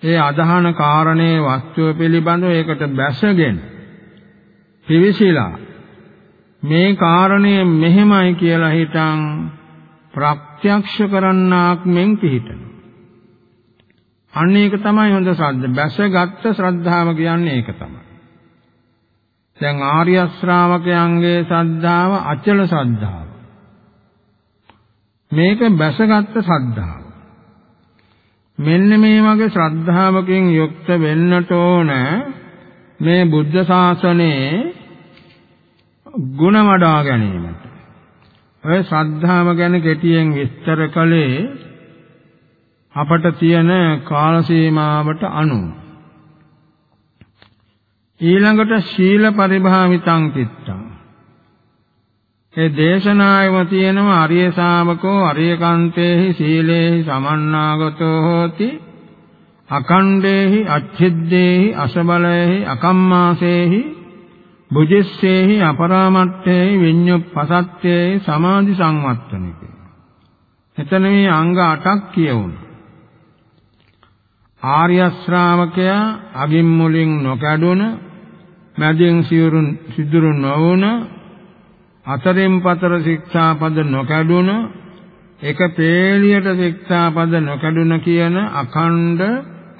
ඒ අදහන කාරණේ වස්තුව පිළිබඳව ඒකට බැසගෙන පිවිසිලා මේ කාරණය මෙහෙමයි කියලා හිතන් ප්‍රත්‍යක්ෂ කරන්නාක් මෙන් පිහිටන. අන්න ඒක තමයි හොඳ ශ්‍රද්ධ. බැසගත් ශ්‍රද්ධාව කියන්නේ ඒක තමයි. දැන් ආර්ය ශ්‍රාවකයන්ගේ ශ්‍රද්ධාව අචල ශ්‍රද්ධාව. මේක බැසගත් ශ්‍රද්ධාව. මෙන්න මේ වගේ ශ්‍රද්ධාවකින් යුක්ත වෙන්නට ඕන මේ බුද්ධ ශාසනයේ ගුණ වඩා ගැනීමට. ඔය ශ්‍රද්ධාව ගැන කෙටියෙන් විස්තර කළේ අපට තියෙන කාල සීමාවට අනුව. ඊළඟට ශීල පරිභාවිතං චිත්තං. ඒ දේශනායම තියෙනවා අරිය ශාවකෝ අරියකාන්තේහි සීලේහි සමන්නාගතෝ හෝති. අකණ්ඩේහි අච්ඡිද්දේහි අසබලේහි අකම්මාසේහි බුජෙස්සේහි අපරාමට්ඨේහි විඤ්ඤුප්පසත්තේහි සමාධි සංවත්තනික. එතන මේ අංග 8ක් කියවුණා. ආර්ය ශ්‍රාවකයා අගින් මුලින් නොකඩුණ, මැදින් සිවුරුන් සිදුරු නොවුණ, අතරින් පතර ශික්ෂාපද නොකඩුණ, එක පේලියට ශික්ෂාපද නොකඩුණ කියන අඛණ්ඩ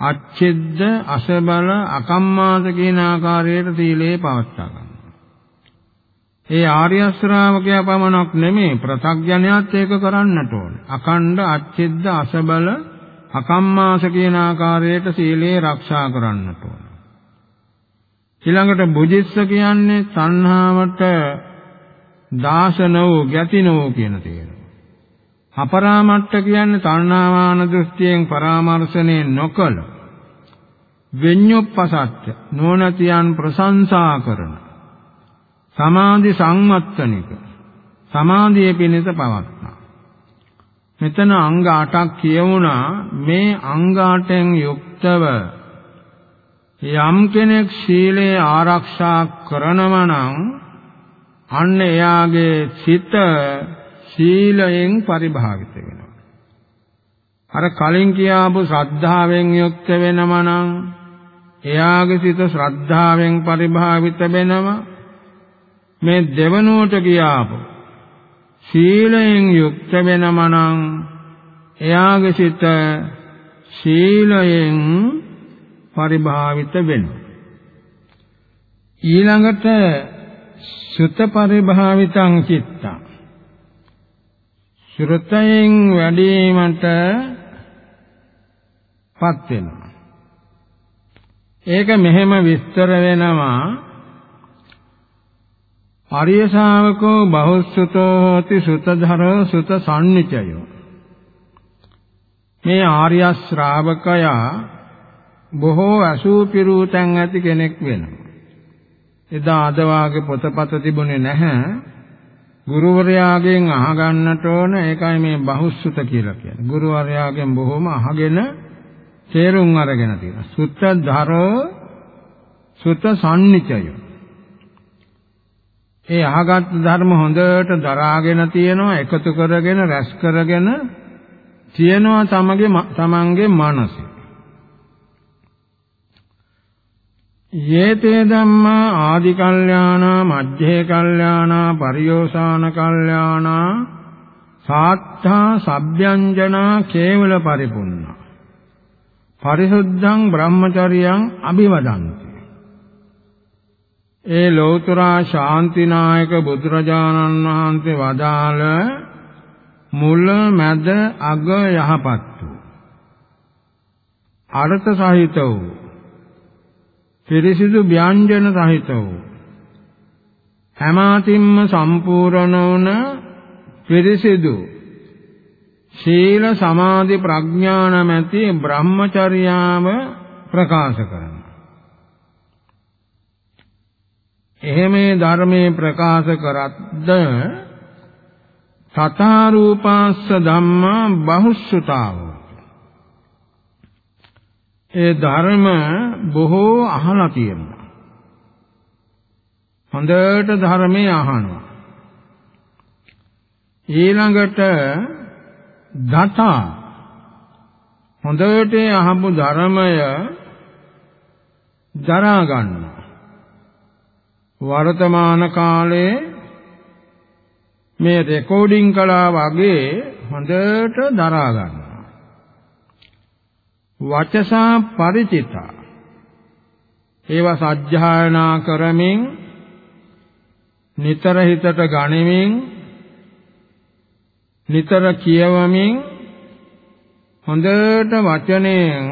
අච්ඡෙද්ද අසබල අකම්මාස කියන ආකාරයට සීලේ පවත්තා ගන්න. ඒ ආර්ය ශ්‍රාවකයා පමණක් නෙමෙයි ප්‍රත්‍යඥයාත් ඒක කරන්නට ඕන. අකණ්ඩ අච්ඡෙද්ද අසබල අකම්මාස කියන ආකාරයට සීලේ ආරක්ෂා කරන්නට ඕන. ඊළඟට බුජිස්ස කියන්නේ සංහාවට දාසනෝ ගැතිනෝ කියන තේරුම. අපරාමට්ට කියන්නේ තණ්හාමාන දෘෂ්ටියෙන් පරාමර්ශණය නොකළ වෙඤ්ඤොප්පසත්‍ය නෝනතියන් ප්‍රශංසා කරන සමාධි සංවත්තනික සමාධිය පිණිස පවත්නා මෙතන අංග 8ක් කියවුණා මේ අංග 8ෙන් යුක්තව යම් කෙනෙක් සීලය ආරක්ෂා කරනවා නම් අන්න එයාගේ සිත සීලයෙන් පරිභාවිත වෙනවා. අර කලින් කියාපු ශ්‍රද්ධාවෙන් යුක්ත වෙනම නම් එයාගේ සිත ශ්‍රද්ධාවෙන් පරිභාවිත වෙනවා. මේ දෙවනුවට කියාපු සීලයෙන් යුක්ත වෙනම නම් එයාගේ සිත සීලයෙන් පරිභාවිත වෙනවා. ඊළඟට සුත පරිභාවිතං චිත්තං ශ්‍රතයෙන් වැඩිවීමට පත් වෙනවා. ඒක මෙහෙම විස්තර වෙනවා ආර්ය ශාවකෝ බහුසුතෝ hoti සුතධරෝ සුත සම්නිචයෝ මේ ආර්ය ශ්‍රාවකයා බොහෝ අසූපිරූ තැන් ඇති කෙනෙක් වෙනවා එදා අද වාගේ පොතපත තිබුණේ නැහැ ගුරුවරයාගෙන් අහගන්නට ඕන ඒකයි මේ බහුසුත කියලා කියන්නේ. ගුරුවරයාගෙන් බොහොම අහගෙන තේරුම් අරගෙන තියෙනවා. සුත්ත ධරෝ සුත්ත සම්නිචය. ඒ අහගත් ධර්ම හොඳට දරාගෙන තියෙනවා එකතු කරගෙන රැස් කරගෙන තියෙනවා තමගේ තමන්ගේ මනසේ. යේතේ ධම්මා ආදි කල්යාණා මධ්‍යේ කල්යාණා පරියෝසాన කල්යාණා සාත්තා සබ්යංජනා කේවල පරිපුන්නා පරිසුද්ධං බ්‍රහ්මචරියං අභිවදන්ති ඒ ලෞතරා ශාන්තිනායක බුදුරජාණන් වහන්සේ වදාළ මුල මැද අග යහපත් වූ අර්ථ සහිත වූ පිරිසිදු ව්‍යංජන සහිත වූ හැමාතිම්ම සම්පූර්ණ වුණ පිරිසිදු ශීල සමාධි ප්‍රඥා නැමැති බ්‍රහ්මචර්යාව ප්‍රකාශ කරනවා. එහෙමේ ධර්මයේ ප්‍රකාශ කරද්ද තථා රූපාස්ස ධම්මා බහුසුතාවෝ ඒ ධර්ම බොහෝ අහලා තියෙනවා. හොඳට ධර්මයේ අහනවා. ඊළඟට දතා හොඳට අහපු ධර්මය දරා ගන්නවා. වර්තමාන කාලයේ මේ රෙකෝඩින් කළා වගේ හොඳට දරා ගන්නවා. වචසා ಪರಿචිතා ඒවා සජ්ජායනා කරමින් නිතර හිතට ගනිමින් නිතර කියවමින් හොඳට වචනයෙන්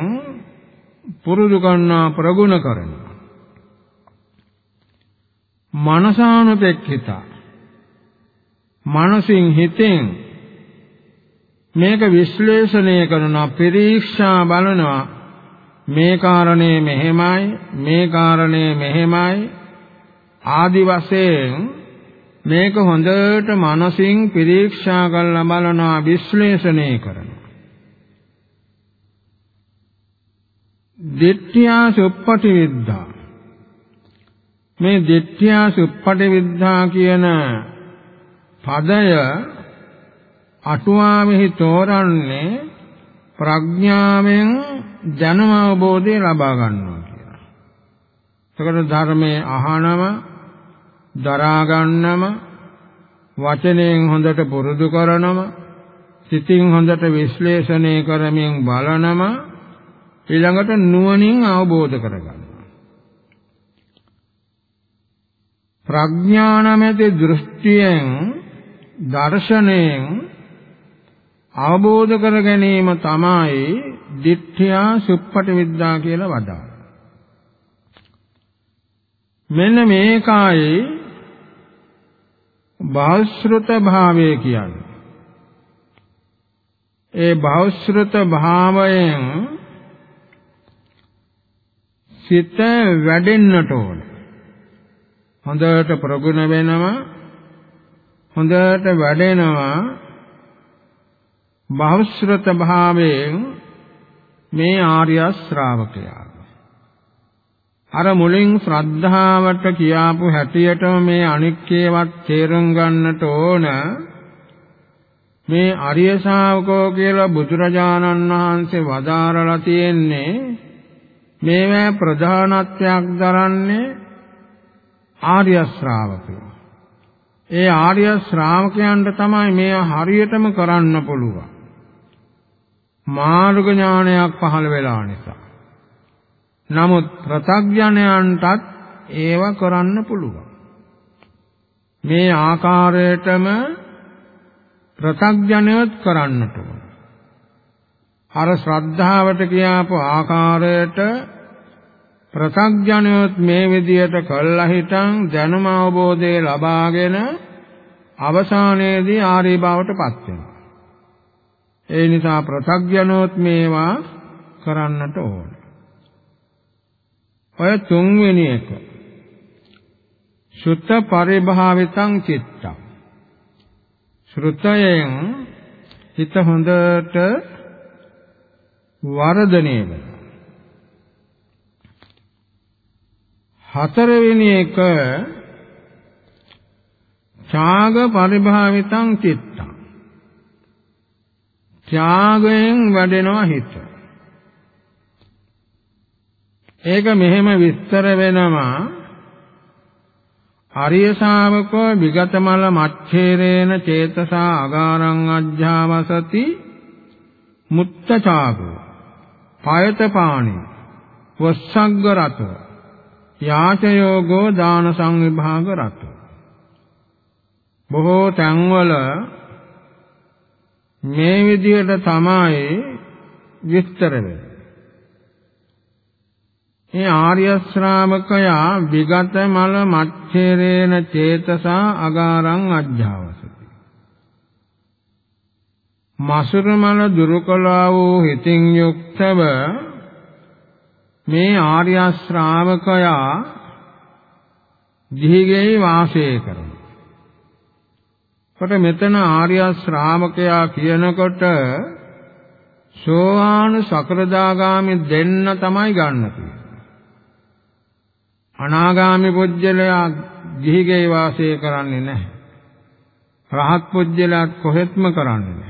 පුරුදු කරනා ප්‍රගුණ කරනවා මනසානුපෙක්ඛිතා. මනසින් හිතෙන් මේක විශ්ලේෂණය කරනවා පරීක්ෂා බලනවා මේ කාරණේ මෙහෙමයි මේ කාරණේ මෙහෙමයි. ආදි වශයෙන් මේක හොඳට මනසින් පරීක්ෂා කරලා බලනවා විශ්ලේෂණය කරනවා. දිට්ඨියා සුප්පටි විද්ධා මේ දිට්ඨියා සුප්පටි විද්ධා කියන පදය අටුවාවෙහි තෝරන්නේ ප්‍රඥාවෙන් ජනම අවබෝධය ලබා ගන්නවා කියලා. එතකොට ධර්මයේ අහනම, දරා ගන්නම, වචනයෙන් හොඳට පුරුදු කරනම, සිතින් හොඳට විශ්ලේෂණය කරමින් බලනම ඊළඟට නුවණින් අවබෝධ කරගන්නවා. ප්‍රඥානමෙති දෘෂ්ටියෙන් දර්ශනයෙන් අවබෝධ කර ගැනීම තමයි දිට්ඨියා සුප්පටි විද්‍යා කියලා වදාළා. මෙන්න මේකයි භාස්ෘත භාවය කියන්නේ. ඒ භාස්ෘත භාවයෙන් සිත වැඩෙන්නට ඕන. හොඳට ප්‍රගුණ වෙනවා හොඳට වැඩෙනවා බහුශ්‍රත භාවයෙන් මේ ආර්ය ශ්‍රාවකයා. අර මුලින් ශ්‍රද්ධාවට කියාපු හැටියටම මේ අනික්කේවත් තේරුම් ගන්නට ඕන මේ ආර්ය ශාවකෝ කියලා බුදුරජාණන් වහන්සේ වදාරලා තියෙන්නේ මේවා ප්‍රධානත්වයක් දරන්නේ ආර්ය ශ්‍රාවකයෝ. ඒ ආර්ය ශ්‍රාවකයන්ට තමයි මේ හරියටම කරන්න පුළුවන්. මාර්ග ඥානයක් පහළ වෙලා නිසා. නමුත් ප්‍රතග්ඥයන්ටත් ඒව කරන්න පුළුවන්. මේ ආකාරයටම ප්‍රතග්ඥයොත් කරන්නට ඕන. අර ශ්‍රද්ධාවට කියාපු ආකාරයට ප්‍රතග්ඥයොත් මේ විදියට කළා හිටන් දැනුම අවබෝධය ලබාගෙන අවසානයේදී ආර්ය බවට පත් වෙනවා. ඒ නිසා ප්‍රත්‍යඥෝත් මේවා කරන්නට ඕන. ඔය තුන්වෙනි එක සුත්ත පරිභාවිතං චිත්තං ශ්‍රුතයෙන් හිත හොඳට වර්ධනය වෙනවා. හතරවෙනි එක ඡාග පරිභාවිතං චිත්තං. ත්‍යාගයෙන් වැඩෙනවා හිත. ඒක මෙහෙම විස්තර වෙනවා ආර්ය ශාවකෝ විගතමල මච්ඡේරේන චේතසා අගාරං අජ්ජාවසති මුත්තචාගෝ පයතපාණි වස්සග්ග රත යාචයෝගෝ දාන සංවිභාග රත බොහෝ තැන්වල මේ විදිහට තමයි විස්තර වෙන්නේ මේ ආර්ය ශ්‍රාවකයා විගත මල මච්ඡේරේන චේතසා අගාරං අජ්ජාවසති. මසුර මල දුරුකලා වූ හිතින් යුක්තව මේ ආර්ය ශ්‍රාවකයා දිහිගෙයි වාසය කරනවා. කොට මෙතන ආර්ය ශ්‍රාවකයා කියනකොට සෝවාන් සකරදාගාමි දෙන්න තමයි ගන්න තියෙන්නේ. අනාගාමි පුජ්‍යලයා ගිහිගේ වාසය කරන්නේ නැහැ. රහත් පුජ්‍යලයා කොහෙත්ම කරන්නේ නැහැ. ඒ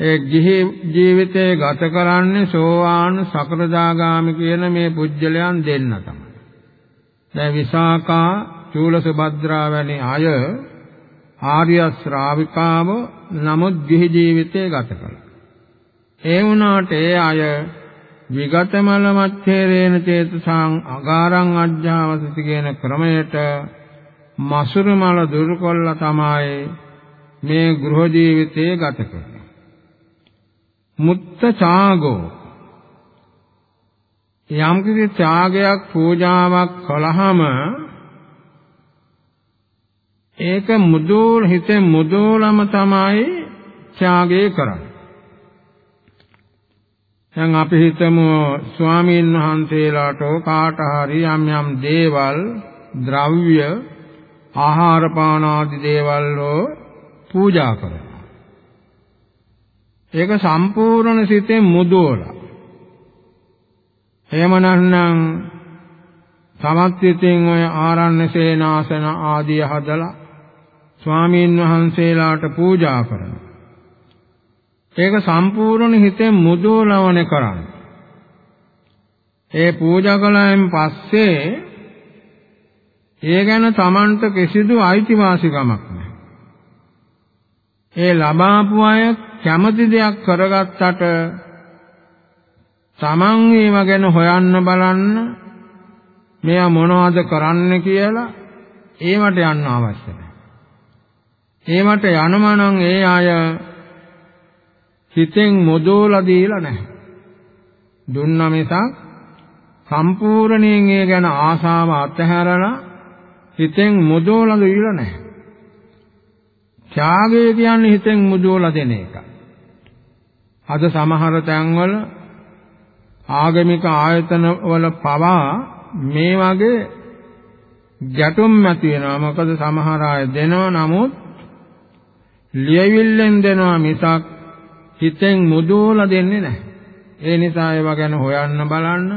ගිහි ජීවිතේ ගත කරන්නේ සෝවාන් සකරදාගාමි කියන මේ පුජ්‍යලයන් දෙන්න තමයි. දැන් විසාකා චූලසුභද්‍රා වැනි අය ආර්ය ශ්‍රාවිකාව නමුත් ගිහි ජීවිතේ ගත කළා. ඒ වුණාට ඒ අය විගතමල මච්ඡේරේන චේතසං අගාරං අජ්ජාවසති කියන ක්‍රමයට මසුරු මල දුරු කොල්ල තමයි මේ ගෘහ ජීවිතයේ ගත කරන්නේ. මුත්ත ඡාගෝ යම් කිසි ත්‍යාගයක් පූජාවක් කළාම ඒක මුදෝල හිතේ මුදෝලම තමයි ත්‍යාගය කරන්නේ. දැන් අපි හිතමු ස්වාමීන් වහන්සේලාට කාට හරි යම් යම් දේවල් ද්‍රව්‍ය ආහාර පාන ආදී දේවල් පූජා කරනවා. ඒක සම්පූර්ණ සිතේ මුදෝලා. එහෙම නැත්නම් තමත් සිතින් ඔය ආරණ්‍ය සේනාසන ආදී හදලා ස්වාමීන් වහන්සේලාට පූජා කරනවා. ඒක සම්පූර්ණ හිතෙන් මුදෝලවණ කරන්න. ඒ පූජා කළායින් පස්සේ ඒ ගැන Tamanට කිසිදු අයිතිවාසිකමක් නැහැ. ඒ ලබාපු අය කැමති දෙයක් කරගත්තට Taman ඒව ගැන හොයන්න බලන්න මෙයා මොනවද කරන්න කියලා ඒවට යන්න අවශ්‍ය නැහැ. ඒවට යනමනම් ඒ අය හිතෙන් මොදෝලා දීලා නැහැ. දුන්න මිසක් සම්පූර්ණයෙන් ඒ ගැන ආසාව අතහැරලා හිතෙන් මොදෝලා දීලා නැහැ. ත්‍යාගය කියන්නේ හිතෙන් මුදෝලා දෙන එක. අද සමහර තැන්වල ආගමික ආයතන වල පවා මේ වගේ ගැටුම් ඇති වෙනවා. මොකද සමහර අය දෙනවා නමුත් ලියවිල්ලෙන් දෙනවා මිසක් හිතෙන් මුදෝලා දෙන්නේ නැහැ. ඒ නිසා ඒවා ගැන හොයන්න බලන්න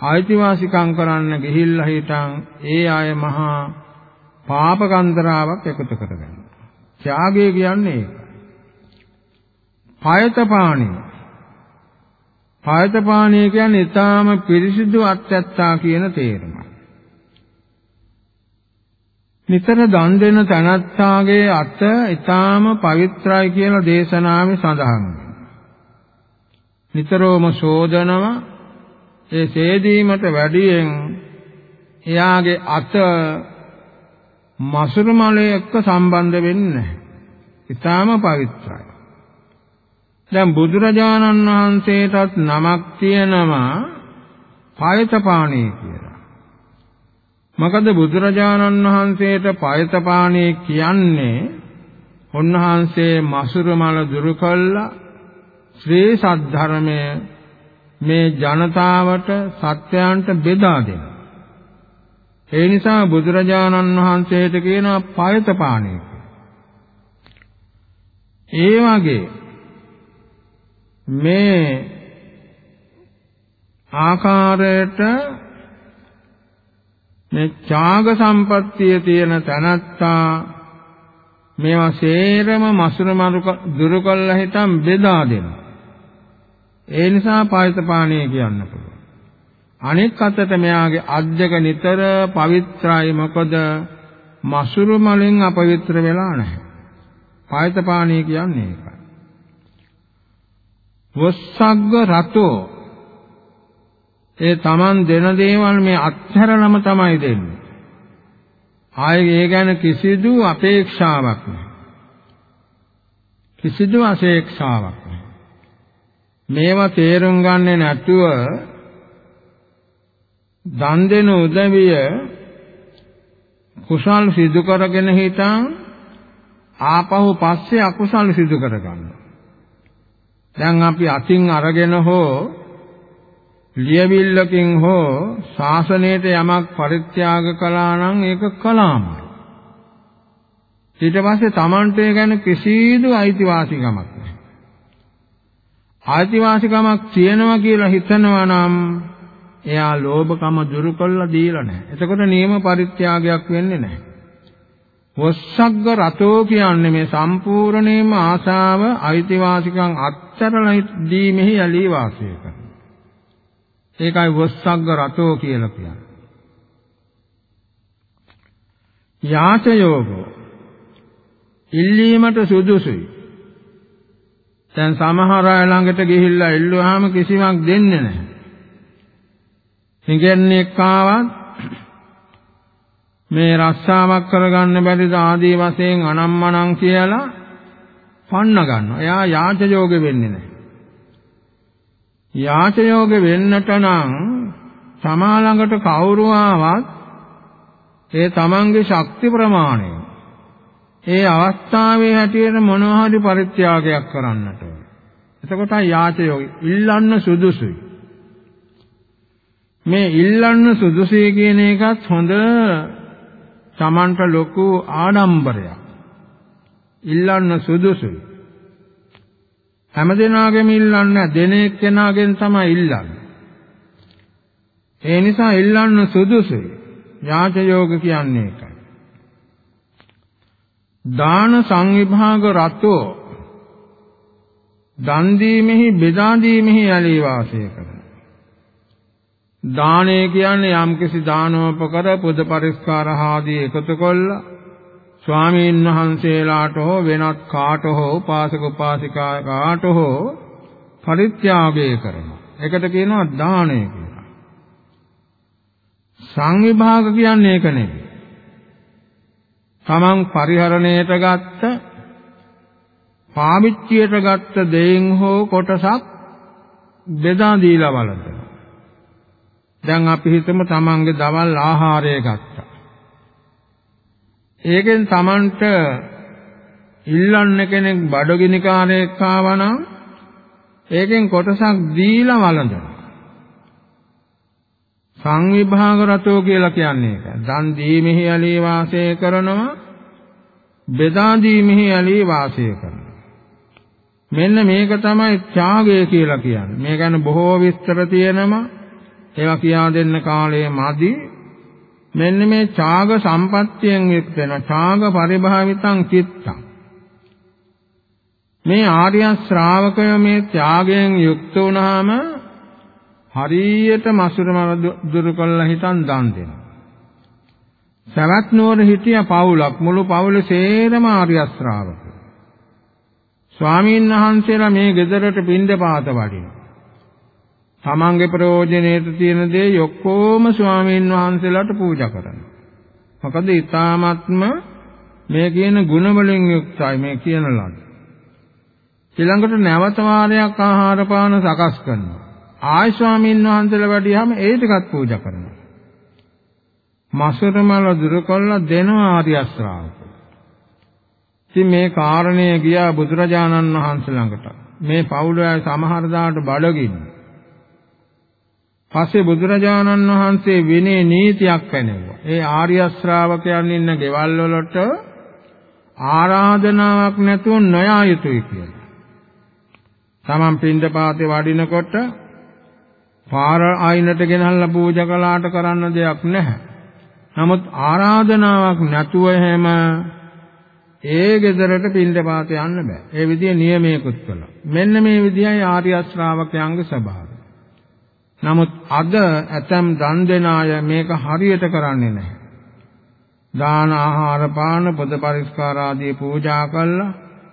ආයිතිවාසිකම් කරන්න ගිහිල්ලා හිටන් ඒ අය මහා පාපකන්දරාවක් එකතු කරගන්නවා. ත්‍යාගය කියන්නේ ඒක. පායතපාණි. පායතපාණි කියන්නේ ඊටාම පිරිසිදු අත්‍යත්තා කියන තේරුම. නිතර දන් දෙන තනත්තාගේ අත ඊටාම පවිත්‍රායි කියලා දේශනාවේ සඳහන් නිතරම සෝදනව ඒ සේදීමට වැඩියෙන් එයාගේ අත මසුරු මලේ එක්ක සම්බන්ධ වෙන්නේ නැහැ. ඊටාම පවිත්‍රායි. දැන් බුදුරජාණන් වහන්සේටත් නමක් තියෙනවා පායතපාණී කියලා. මොකද බුදුරජාණන් වහන්සේට පයතපාණේ කියන්නේ උන්වහන්සේ මසුරු මල දුරු කළා ශ්‍රී සද්ධර්මය මේ ජනතාවට සත්‍යයන්ට බෙදා දෙනවා. ඒ නිසා බුදුරජාණන් වහන්සේට කියනවා පයතපාණේ. ඒ වගේ මේ ආකාරයට මේ ඡාග සම්පත්තිය තියෙන තනත්තා මේවා සේරම මසුර මරු දුරු කළා හිතන් බෙදා දෙනවා. ඒ නිසා පායතපාණය කියන්න පුළුවන්. අනෙක් අතට මෙයාගේ අධ්‍යක නිතර පවිත්‍රායි මොකද මසුරු මලෙන් අපවිත්‍ර වෙලා නැහැ. පායතපාණය කියන්නේ ඒකයි. වස්සග්ග රතෝ ඒ Taman දෙන දේවල් මේ අත්හැරලම තමයි දෙන්නේ. ආයේ ඒ ගැන කිසිදු අපේක්ෂාවක් නැහැ. කිසිදු අපේක්ෂාවක් නැහැ. මේවා තේරුම් ගන්නේ නැතුව දන් දෙන උදවිය කුසල් සිදු කරගෙන හිටන් ආපහු පස්සේ අකුසල් සිදු කරගන්නවා. දැන් අපි අතින් අරගෙන හෝ ලියවිල්ලකින් හෝ ශාසනයට යමක් පරිත්‍යාග කළා නම් ඒක කලාමයි. ඊට පස්සේ Tamante ගැන කිසිදු අයිතිවාසිකමක් නැහැ. අයිතිවාසිකමක් තියෙනවා කියලා හිතනවා නම් එයා ලෝභකම දුරු කළා දීලා නැහැ. එතකොට නියම පරිත්‍යාගයක් වෙන්නේ නැහැ. වස්සග්ග රතෝ කියන්නේ මේ සම්පූර්ණේම ආශාව අයිතිවාසිකම් අත්තරලා දීමෙහි යලී වාසය කරන. ඒකයි වස්සග්ග රතෝ කියලා කියන්නේ. යාච යෝගෝ ඉල්ලීමට සුදුසුයි. දැන් සමහර අය ළඟට ගිහිල්ලා ඉල්ලුවාම කිසිවක් දෙන්නේ නැහැ. හිඟන්නේ කාවත් මේ රස්සාවක් කරගන්න බැරිද ආදී වශයෙන් අනම්මනම් කියලා පන්න ගන්නවා. එයා යාච යෝග වෙන්නේ නැහැ. යාචයෝග වෙන්නට නම් තමා ළඟට කවුරු ආවත් ඒ තමන්ගේ ශක්ති ප්‍රමාණය ඒ අවස්ථාවේ හැටියට මොනවා හරි පරිත්‍යාගයක් කරන්නට ඕන. එතකොට යාචයෝග ඉල්ලන්න සුදුසුයි. මේ ඉල්ලන්න සුදුසුයි කියන එකත් හොඳ තමන්ට ලොකු ආඩම්බරයක්. ඉල්ලන්න සුදුසුයි. හැමදෙනාගේම ඉල්ලන්නේ දෙන එක්කෙනාගෙන් තමයි ඉල්ලන්නේ. ඒ නිසා ඉල්ලන්න සුදුසුයි. ඥාච යෝග කියන්නේ ඒකයි. දාන සංවිභාග රතෝ දන් දීමෙහි බෙදා දීමෙහි යලී වාසය කරන. දානය කියන්නේ යම්කිසි දානෝපකර පුද පරිස්කාර ආදී එකතු කළා ස්වාමීන් වහන්සේලාට හෝ වෙනත් කාට හෝ උපාසක උපාසිකාට හෝ පරිත්‍යාගය කරනවා. ඒකට කියනවා දානය කියලා. සංවිභාග කියන්නේ ඒක නෙවෙයි. තමන් පරිහරණයට ගත්ත පාවිච්චියට ගත්ත දෙයින් හෝ කොටසක් බෙදා දීලා බලන්න. දැන් අපි හිතමු තමන්ගේ දවල් ආහාරය ගත්තා. ඒකෙන් Tamanට ඉල්ලන්න කෙනෙක් බඩගිනිකාරයෙක් ආවනම් ඒකෙන් කොටසක් දීලා වළඳනවා. සංවිභාග රතෝ කියලා කියන්නේ ඒක. දන් දීමෙහි යලී වාසය කරනවා බෙදා දීමෙහි යලී වාසය කරනවා. මෙන්න මේක තමයි ත්‍යාගය කියලා කියන්නේ. මේ ගැන බොහෝ විස්තර තියෙනවා. ඒවා කියා දෙන්න කාලය මදි. මෙන්න මේ ඡාග සම්පත්තියෙන් යුක්ත වෙන ඡාග පරිභාවිතං චිත්තං මේ ආර්ය ශ්‍රාවකය මේ ත්‍යාගයෙන් යුක්ත වුණාම හරියට මසුරු මර දුරු කළා හිතන් දන් දෙනවා. සවැත් නුවර හිටිය පවුලක් මුළු පවුලේ සේරම ආර්ය ශ්‍රාවකයෝ. ස්වාමීන් වහන්සේලා මේ ගෙදරට පින්ඳ පාත වඩිනවා. තමන්ගේ ප්‍රයෝජනෙට තියෙන දේ ඔක්කොම ස්වාමීන් වහන්සේලාට පූජා කරනවා. මොකද ඊ타ත්ම මේ කියන ගුණ වලින් යුක්තයි මේ කියන ලද. ඊළඟට නැවත වාරයක් ආහාර පාන සකස් කරනවා. ආයි ස්වාමීන් වහන්සේලා වැඩියම ඒ ටිකත් පූජා කරනවා. මසරමල දුරු කළා දෙනවා ආර්ය ශ්‍රාවක. ඉතින් මේ කාරණය ගියා බුදුරජාණන් වහන්සේ ළඟට. මේ පවුලේ සමහර දාට බඩගින්න. පස්සේ බුදුරජාණන් වහන්සේ විනේ නීතියක් පැනෙවුවා. ඒ ආර්ය ශ්‍රාවකයන් ඉන්න ගෙවල් වලට ආරාධනාවක් නැතුව නොයා යුතුයි කියලා. තමන් පින්දපාතේ වඩිනකොට පාර ආයිනට ගෙනල්ලා පූජා කළාට කරන්න දෙයක් නැහැ. නමුත් ආරාධනාවක් නැතුව හැම ඒ ගෙදරට පින්දපාත යන්න බෑ. ඒ විදිහේ නියමයකුත් කළා. මෙන්න මේ විදිහයි ආර්ය ශ්‍රාවකයන්ගේ ස්වභාවය. නමුත් අද ඇතම් දන් දෙන අය මේක හරියට කරන්නේ නැහැ. දාන ආහාර පාන පොද පරිස්කාර ආදී පූජා කළා.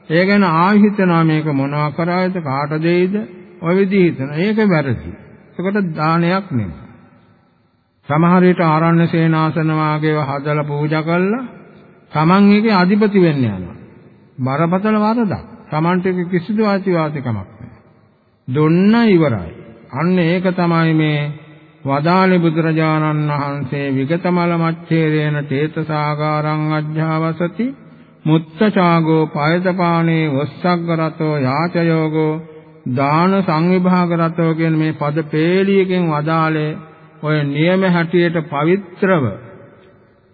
ඒ ගැන ආහිතනවා මේක මොනවා කරායද කාට දෙයිද? ඔය විදිහ හිතන. ඒක වැරදි. ඒකට දානයක් නෙමෙයි. සමහර විට ආරණ්‍ය සේනාසන වාගේව හදලා පූජා කළා. Taman එකේ අධිපති වෙන්න යනවා. බරපතල වරදක්. Tamanට කිසිදු ආතිවාසිකමක් නැහැ. දුන්න ඉවරයි. අන්න ඒක තමයි මේ වදාළේ බුදුරජාණන් වහන්සේ විගතමල මච්ඡේරේන තේතසාගාරං අජ්ජාවසති මුත්තචාගෝ පයතපානේ වස්සග්ගරතෝ යාචයෝගෝ දාන සංවිභාගරතෝ කියන මේ පද පේලියකින් වදාළේ ඔය නියම හැටියට පවිත්‍රව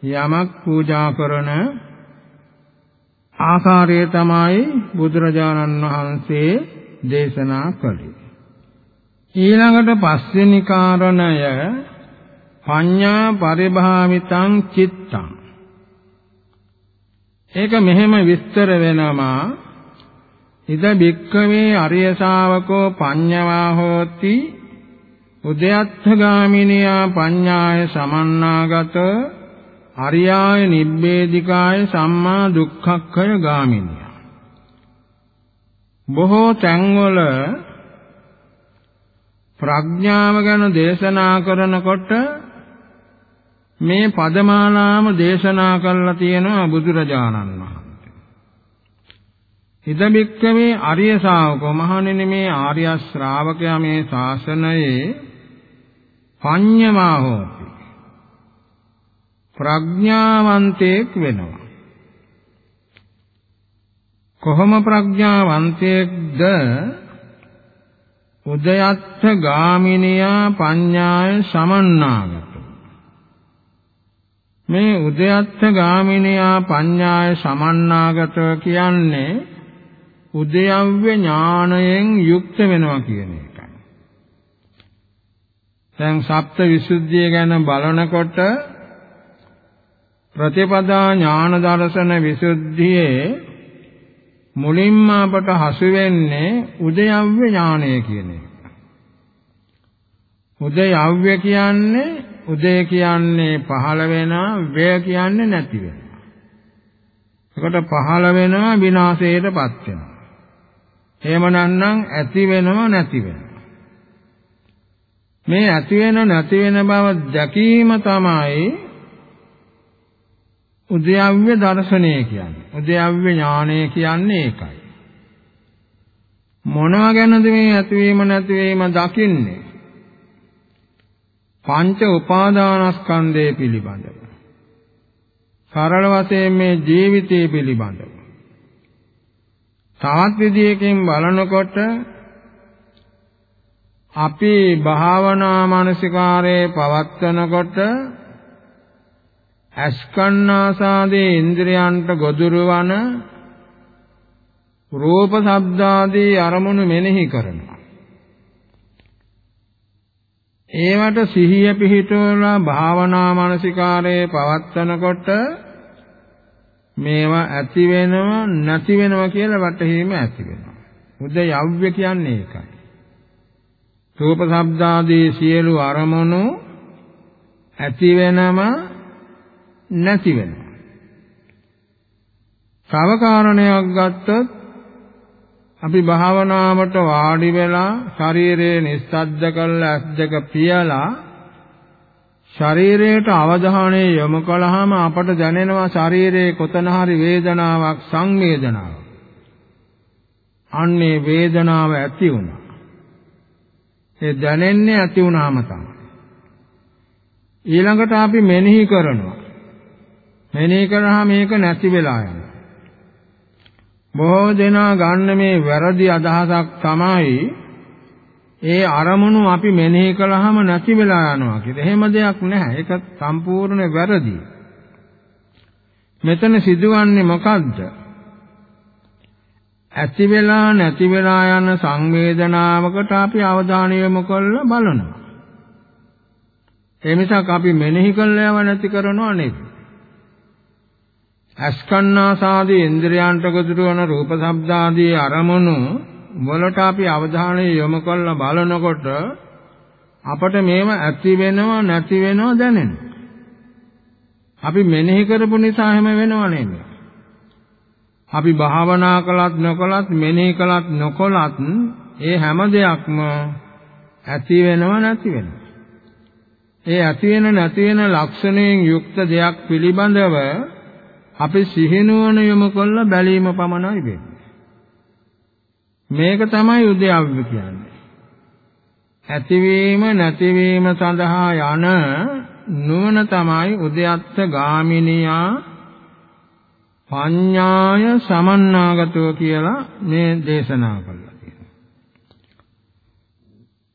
යමක් පූජා කරන ආකාරය තමයි බුදුරජාණන් වහන්සේ දේශනා කළේ. ඊළඟට පස්වෙනි කාරණය පඤ්ඤා පරිභාවිතං චිත්තං. ඒක මෙහෙම විස්තර වෙනවා. ඉද බික්කවේ අරිය ශාවකෝ පඤ්ඤවා හෝති. උදයත්ථ ගාමිනියා පඤ්ඤාය සමන්නාගත. අරියාය නිබ්බේධිකාය සම්මා දුක්ඛක්ඛය ගාමිනියා. බොහෝ තැන්වල ප්‍රඥාව ගැන දේශනා කරනකොට මේ පදමාලාම දේශනා කළා තියෙනවා බුදුරජාණන් වහන්සේ. හිතබික්කමේ ආර්ය ශාවකෝ මහණෙනි මේ ආර්ය ශ්‍රාවකයා මේ ශාසනයේ පඤ්ඤමා හෝති. ප්‍රඥාවන්තයෙක් වෙනවා. කොහොම ප්‍රඥාවන්තයෙක්ද උදයත්ථ ගාමිනියා පඤ්ඤාය සමන්නාගත මේ උදයත්ථ ගාමිනියා පඤ්ඤාය සමන්නාගත කියන්නේ උදයව්‍ය ඥාණයෙන් යුක්ත වෙනවා කියන එකයි. දැන් සප්ත විසුද්ධිය ගැන බලනකොට ප්‍රතිපදා ඥාන දර්ශන විසුද්ධියේ මුලින්ම අපට හසු වෙන්නේ උදයව්‍ය ඥානය කියන එක. උදයව්‍ය කියන්නේ උදය කියන්නේ පහළ වෙනවා, ව්‍ය කියන්නේ නැති වෙනවා. එකට පහළ වෙනවා විනාශයටපත් වෙනවා. එහෙම නැත්නම් ඇති වෙනව නැති වෙනවා. මේ ඇති වෙන නැති වෙන බව දැකීම තමයි උද්‍යව්‍ය දර්ශනය කියන්නේ. උද්‍යව්‍ය ඥානය කියන්නේ ඒකයි. මොනවා ගැනද මේ ඇතිවීම නැතිවීම දකින්නේ? පංච උපාදානස්කන්ධය පිළිබඳව. සරල වශයෙන් මේ ජීවිතය පිළිබඳව. තවත් විදියකින් බලනකොට අපි භාවනා මානසිකාරයේ පවත්වනකොට අස්කන්නාසාදී ඉන්ද්‍රයන්ට ගොදුරු වන රූප ශබ්දාදී අරමුණු මෙනෙහි කරනවා. ඒවට සිහිය පිහිටවලා භාවනා මානසිකාරයේ පවත්වනකොට මේවා ඇති වෙනව නැති වෙනව කියලා වටහීම ඇති වෙනවා. උදයව්‍ය කියන්නේ ඒකයි. රූප ශබ්දාදී සියලු අරමුණු ඇති වෙනම නැති වෙනවා. තව කාරණයක් ගත්තොත් අපි භාවනාවට වාඩි වෙලා ශරීරයේ නිස්සද්ද කරලා ඇස් දෙක පියලා ශරීරයට අවධානය යොමු කළාම අපට දැනෙනවා ශරීරයේ කොතන හරි වේදනාවක් සංවේදනාවක්. අන්නේ වේදනාව ඇති වුණා. ඒ දැනෙන්නේ ඇති වුණාම තමයි. ඊළඟට අපි මෙනෙහි කරනවා. මෙනෙහි කරාම මේක නැති වෙලා යනවා. බොහෝ දෙනා ගන්න මේ වැරදි අදහසක් තමයි ඒ අරමුණු අපි මෙනෙහි කළාම නැති වෙලා යනවා කියලා. එහෙම දෙයක් නැහැ. ඒක සම්පූර්ණ වැරදි. මෙතන සිදුවන්නේ මොකද්ද? ඇති වෙලා නැති වෙලා යන සංවේදනාවකට අපි අවධානය යොමු කරලා බලනවා. ඒ මිසක් අපි මෙනෙහි කළා යව නැති කරනව නෙවෙයි. අස්කන්නාසාදී ඉන්ද්‍රයන්ට ගොදුරු වන රූප ශබ්ද ආදී අරමුණු වලට අපි අවධානය යොමු කරලා බලනකොට අපට මේව ඇති වෙනව නැති වෙනව දැනෙනවා. අපි මෙනෙහි කරපු නිසා හැම වෙනව නෙමෙයි. අපි භාවනා කළත් නොකළත් මෙනෙහි කළත් නොකළත් ඒ හැම දෙයක්ම ඇති වෙනව නැති වෙනව. ඒ ඇති වෙන නැති වෙන ලක්ෂණයෙන් යුක්ත දෙයක් පිළිබඳව අපි සිහිනුවන යොමු කළ බැලීම පමණයි වෙන්නේ. මේක තමයි උද්‍යව්‍ය කියන්නේ. ඇතිවීම නැතිවීම සඳහා යන නුවණ තමයි උද්‍යත්ත ගාමිනියා පඤ්ඤාය සමන්නාගතෝ කියලා මේ දේශනා කළා තියෙනවා.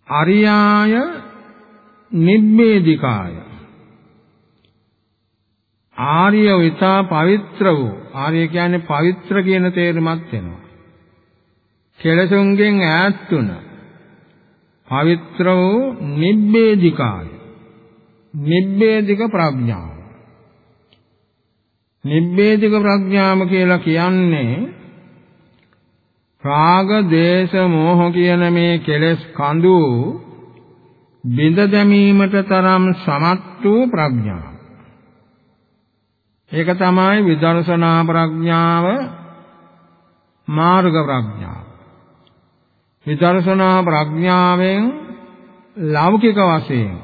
අරියාය නිබ්බේධිකාය ආර්ය විතා පවිත්‍ර වූ ආර්ය කියන්නේ පවිත්‍ර කියන තේරුමක් වෙනවා. කෙලසුන්ගෙන් ඈත් වුණ පවිත්‍ර වූ නිබ්බේධිකාය නිබ්බේධික ප්‍රඥාව නිබ්බේධික ප්‍රඥාම කියලා කියන්නේ රාග, දේශ, මෝහ කියන මේ කෙලෙස් කඳු බිඳ දැමීමට තරම් සමත් වූ ප්‍රඥාව. ඒක තමයි විදර්ශනා ප්‍රඥාව මාර්ග ප්‍රඥාව. විදර්ශනා ප්‍රඥාවෙන් ලෞකික වශයෙන්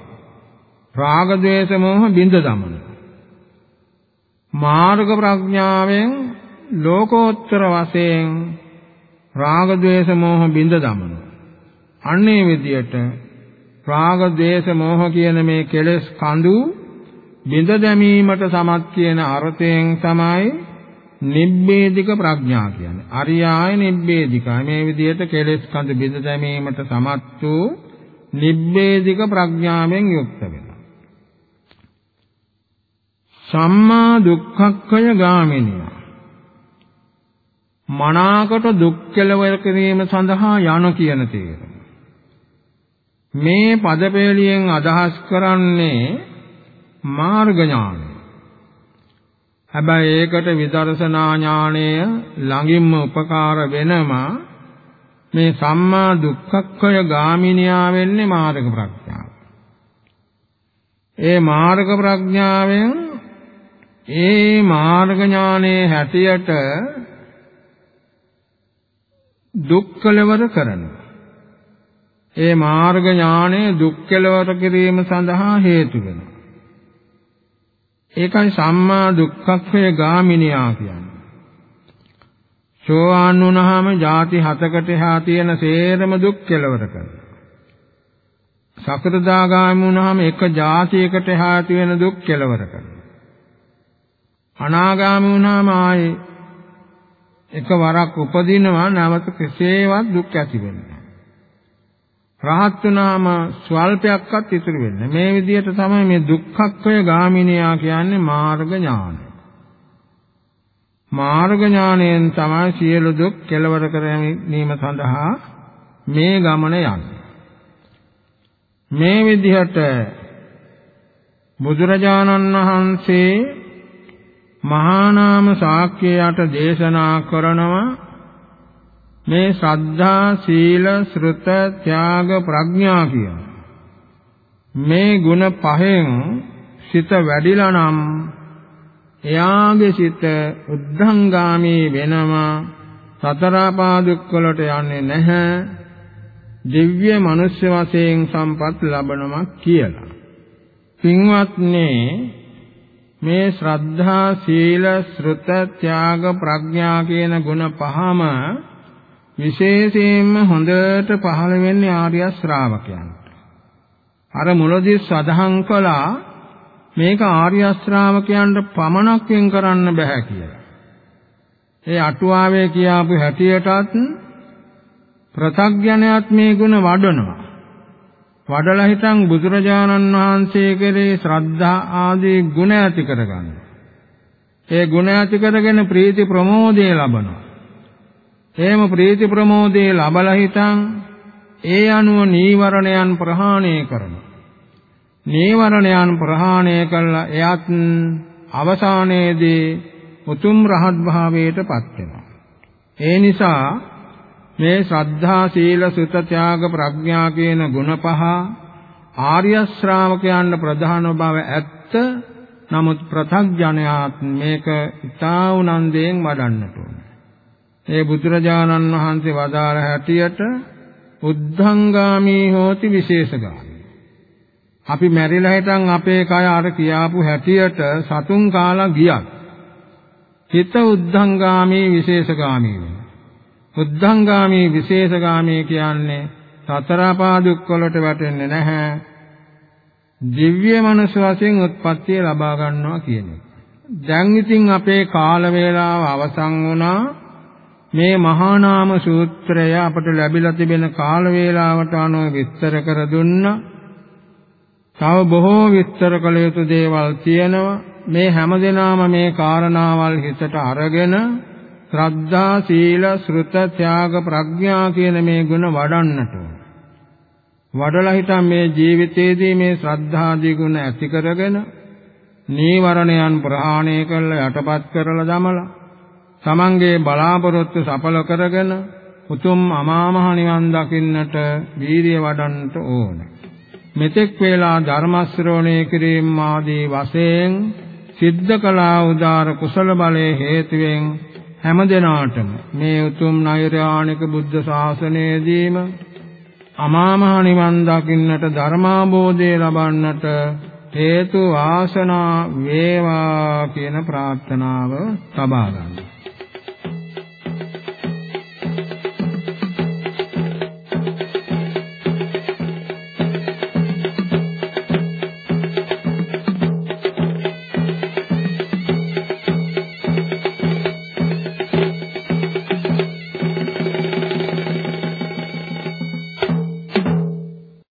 රාග ద్వේෂ මොහ බිඳ දමන. මාර්ග ප්‍රඥාවෙන් ලෝකෝත්තර වශයෙන් රාග ద్వේෂ මොහ බිඳ දමන. අන්නේ විදියට රාග ద్వේෂ මොහ කියන මේ කෙලෙස් කඳු බිඳ දැමීමට සමත් කියන අර්ථයෙන් තමයි නිබ්බේධික ප්‍රඥා කියන්නේ. අරියාය නිබ්බේධිකා මේ විදිහට කෙලෙස් කඳ බිඳ දැමීමට සමත් වූ නිබ්බේධික ප්‍රඥාවෙන් යුක්ත වෙනවා. සම්මා දුක්ඛක්ඛය ගාමිනිය. මනාකට දුක් කෙලවර කිරීම සඳහා යන කියන තේරුම. මේ පදපේලියෙන් අදහස් කරන්නේ මාර්ග ඥානය. හැබැයි ඒකට විදර්ශනා ඥානය ළඟින්ම උපකාර වෙනවා මේ සම්මා දුක්ඛක්ඛය ගාමිනියා වෙන්නේ මාර්ග ප්‍රඥාව. ඒ මාර්ග ප්‍රඥාවෙන් ඒ මාර්ග ඥානයේ හැටියට දුක් කෙලවර කරනවා. ඒ මාර්ග ඥානය දුක් කෙලවර කිරීම සඳහා හේතු වෙනවා. ඒකයි සම්මා දුක්ඛක්ඛය ගාමිනියා කියන්නේ. සෝවාන් වුණාම ಜಾති හතකට එහා තියෙන සේරම දුක් කෙලවර කරනවා. සකෘදාගාමී වුණාම එක ಜಾතියකට එහා තියෙන දුක් කෙලවර කරනවා. අනාගාමී වුණාම ආයේ එකවරක් උපදිනවා නැවත කෙසේවත් දුක් ඇති වෙන්නේ රහත් වුණාම ස්වල්පයක්වත් ඉතුරු වෙන්නේ මේ විදිහට තමයි මේ දුක්ඛක්ඛය ගාමිනියා කියන්නේ මාර්ග ඥානය. මාර්ග ඥාණයෙන් තමයි සියලු දුක් කෙලවර කරගැනීම සඳහා මේ ගමන යන්නේ. මේ විදිහට බුදුරජාණන් වහන්සේ මහා නාම ශාක්‍යයට දේශනා කරනවා මේ ශ්‍රද්ධා සීල ශ්‍රුත ත්‍යාග ප්‍රඥා කියන මේ ගුණ පහෙන් සිත වැඩිලා නම් එයාගේ සිත උද්ධංගාමී වෙනවා. සතර පාදුක්වලට යන්නේ නැහැ. දිව්‍ය මනුෂ්‍ය වශයෙන් සම්පත් ලබනවා කියලා. පින්වත්නි මේ ශ්‍රද්ධා සීල ශ්‍රුත ත්‍යාග ප්‍රඥා කියන ගුණ පහම විශේෂයෙන්ම හොඳට පහළ වෙන්නේ ආර්ය ශ්‍රාවකයන්ට. අර මුලදී සදහන් කළා මේක ආර්ය ශ්‍රාවකයන්ට පමණක් වෙන් කරන්න බෑ කියලා. ඒ අටුවාවේ කියාපු හැටියටත් ප්‍රත්‍යඥයත් මේ ගුණ වඩනවා. වඩලා හිටන් බුදුරජාණන් වහන්සේ කෙරේ ශ්‍රද්ධා ආදී ගුණ ඇති කරගන්න. ඒ ගුණ ඇති කරගෙන ප්‍රීති ප්‍රමෝදය ලබනවා. එහෙම ප්‍රීති ප්‍රමෝදේ ලබලා හිටන් ඒ අනුව නීවරණයන් ප්‍රහාණය කරනවා. නීවරණයන් ප්‍රහාණය කළා එයත් අවසානයේදී උතුම් රහත් භාවයට පත් වෙනවා. ඒ නිසා මේ ශ්‍රද්ධා සීල සුත ත්‍යාග ප්‍රඥා කියන ගුණ පහ ආර්ය ශ්‍රාවකයන් ප්‍රධාන බව ඇත්ත නමුත් ප්‍රථග්ජනයාත් මේක ඉතා උනන්දයෙන් වඩන්නට ඕනේ. ඒ බුදුරජාණන් වහන්සේ වදාළ හැටියට උද්ධංගාමී හෝති විශේෂගාමී. අපි මැරිලා හිටන් අපේ කය අර කියාපු හැටියට සතුන් කාලා ගියක්. හිත උද්ධංගාමී විශේෂගාමී වෙනවා. උද්ධංගාමී විශේෂගාමී කියන්නේ සතර පාදුක් වලට වැටෙන්නේ නැහැ. දිව්‍ය මනස වශයෙන් උත්පත්තිය ලබා ගන්නවා කියන එක. දැන් ඉතින් අපේ කාල වේලාව අවසන් වුණා. මේ මහා නාම සූත්‍රය අපට ලැබිලා තිබෙන කාල වේලාවට අනුව විස්තර කර දුන්නා. තව බොහෝ විස්තර කළ යුතු දේවල් තියෙනවා. මේ හැමදෙනාම මේ කාරණාවල් හිතට අරගෙන ශ්‍රද්ධා, සීල, ශ්‍රුත, ත්‍යාග, ප්‍රඥා කියන මේ ගුණ වඩන්නට ඕන. වඩලා හිටන් මේ ජීවිතයේදී මේ ශ්‍රද්ධාදී ගුණ ඇති කරගෙන නීවරණයන් ප්‍රහාණය කරලා යටපත් කරලා දමලා තමන්ගේ බලාපොරොත්තු සඵල කරගෙන උතුම් අමා මහ නිවන් දකින්නට වීරිය වඩන්නට ඕන. මෙතෙක් වේලා ධර්ම ශ්‍රවණය කිරීම ආදී වශයෙන් සිද්ධ කළා උදාර කුසල බලයේ හේතුවෙන් හැම දිනාටම මේ උතුම් නෛර්යානික බුද්ධ ශාසනයේදීම අමා මහ නිවන් දකින්නට ධර්මාබෝධය ලබන්නට හේතු වාසනා වේවා කියන ප්‍රාර්ථනාව සබා ගන්නවා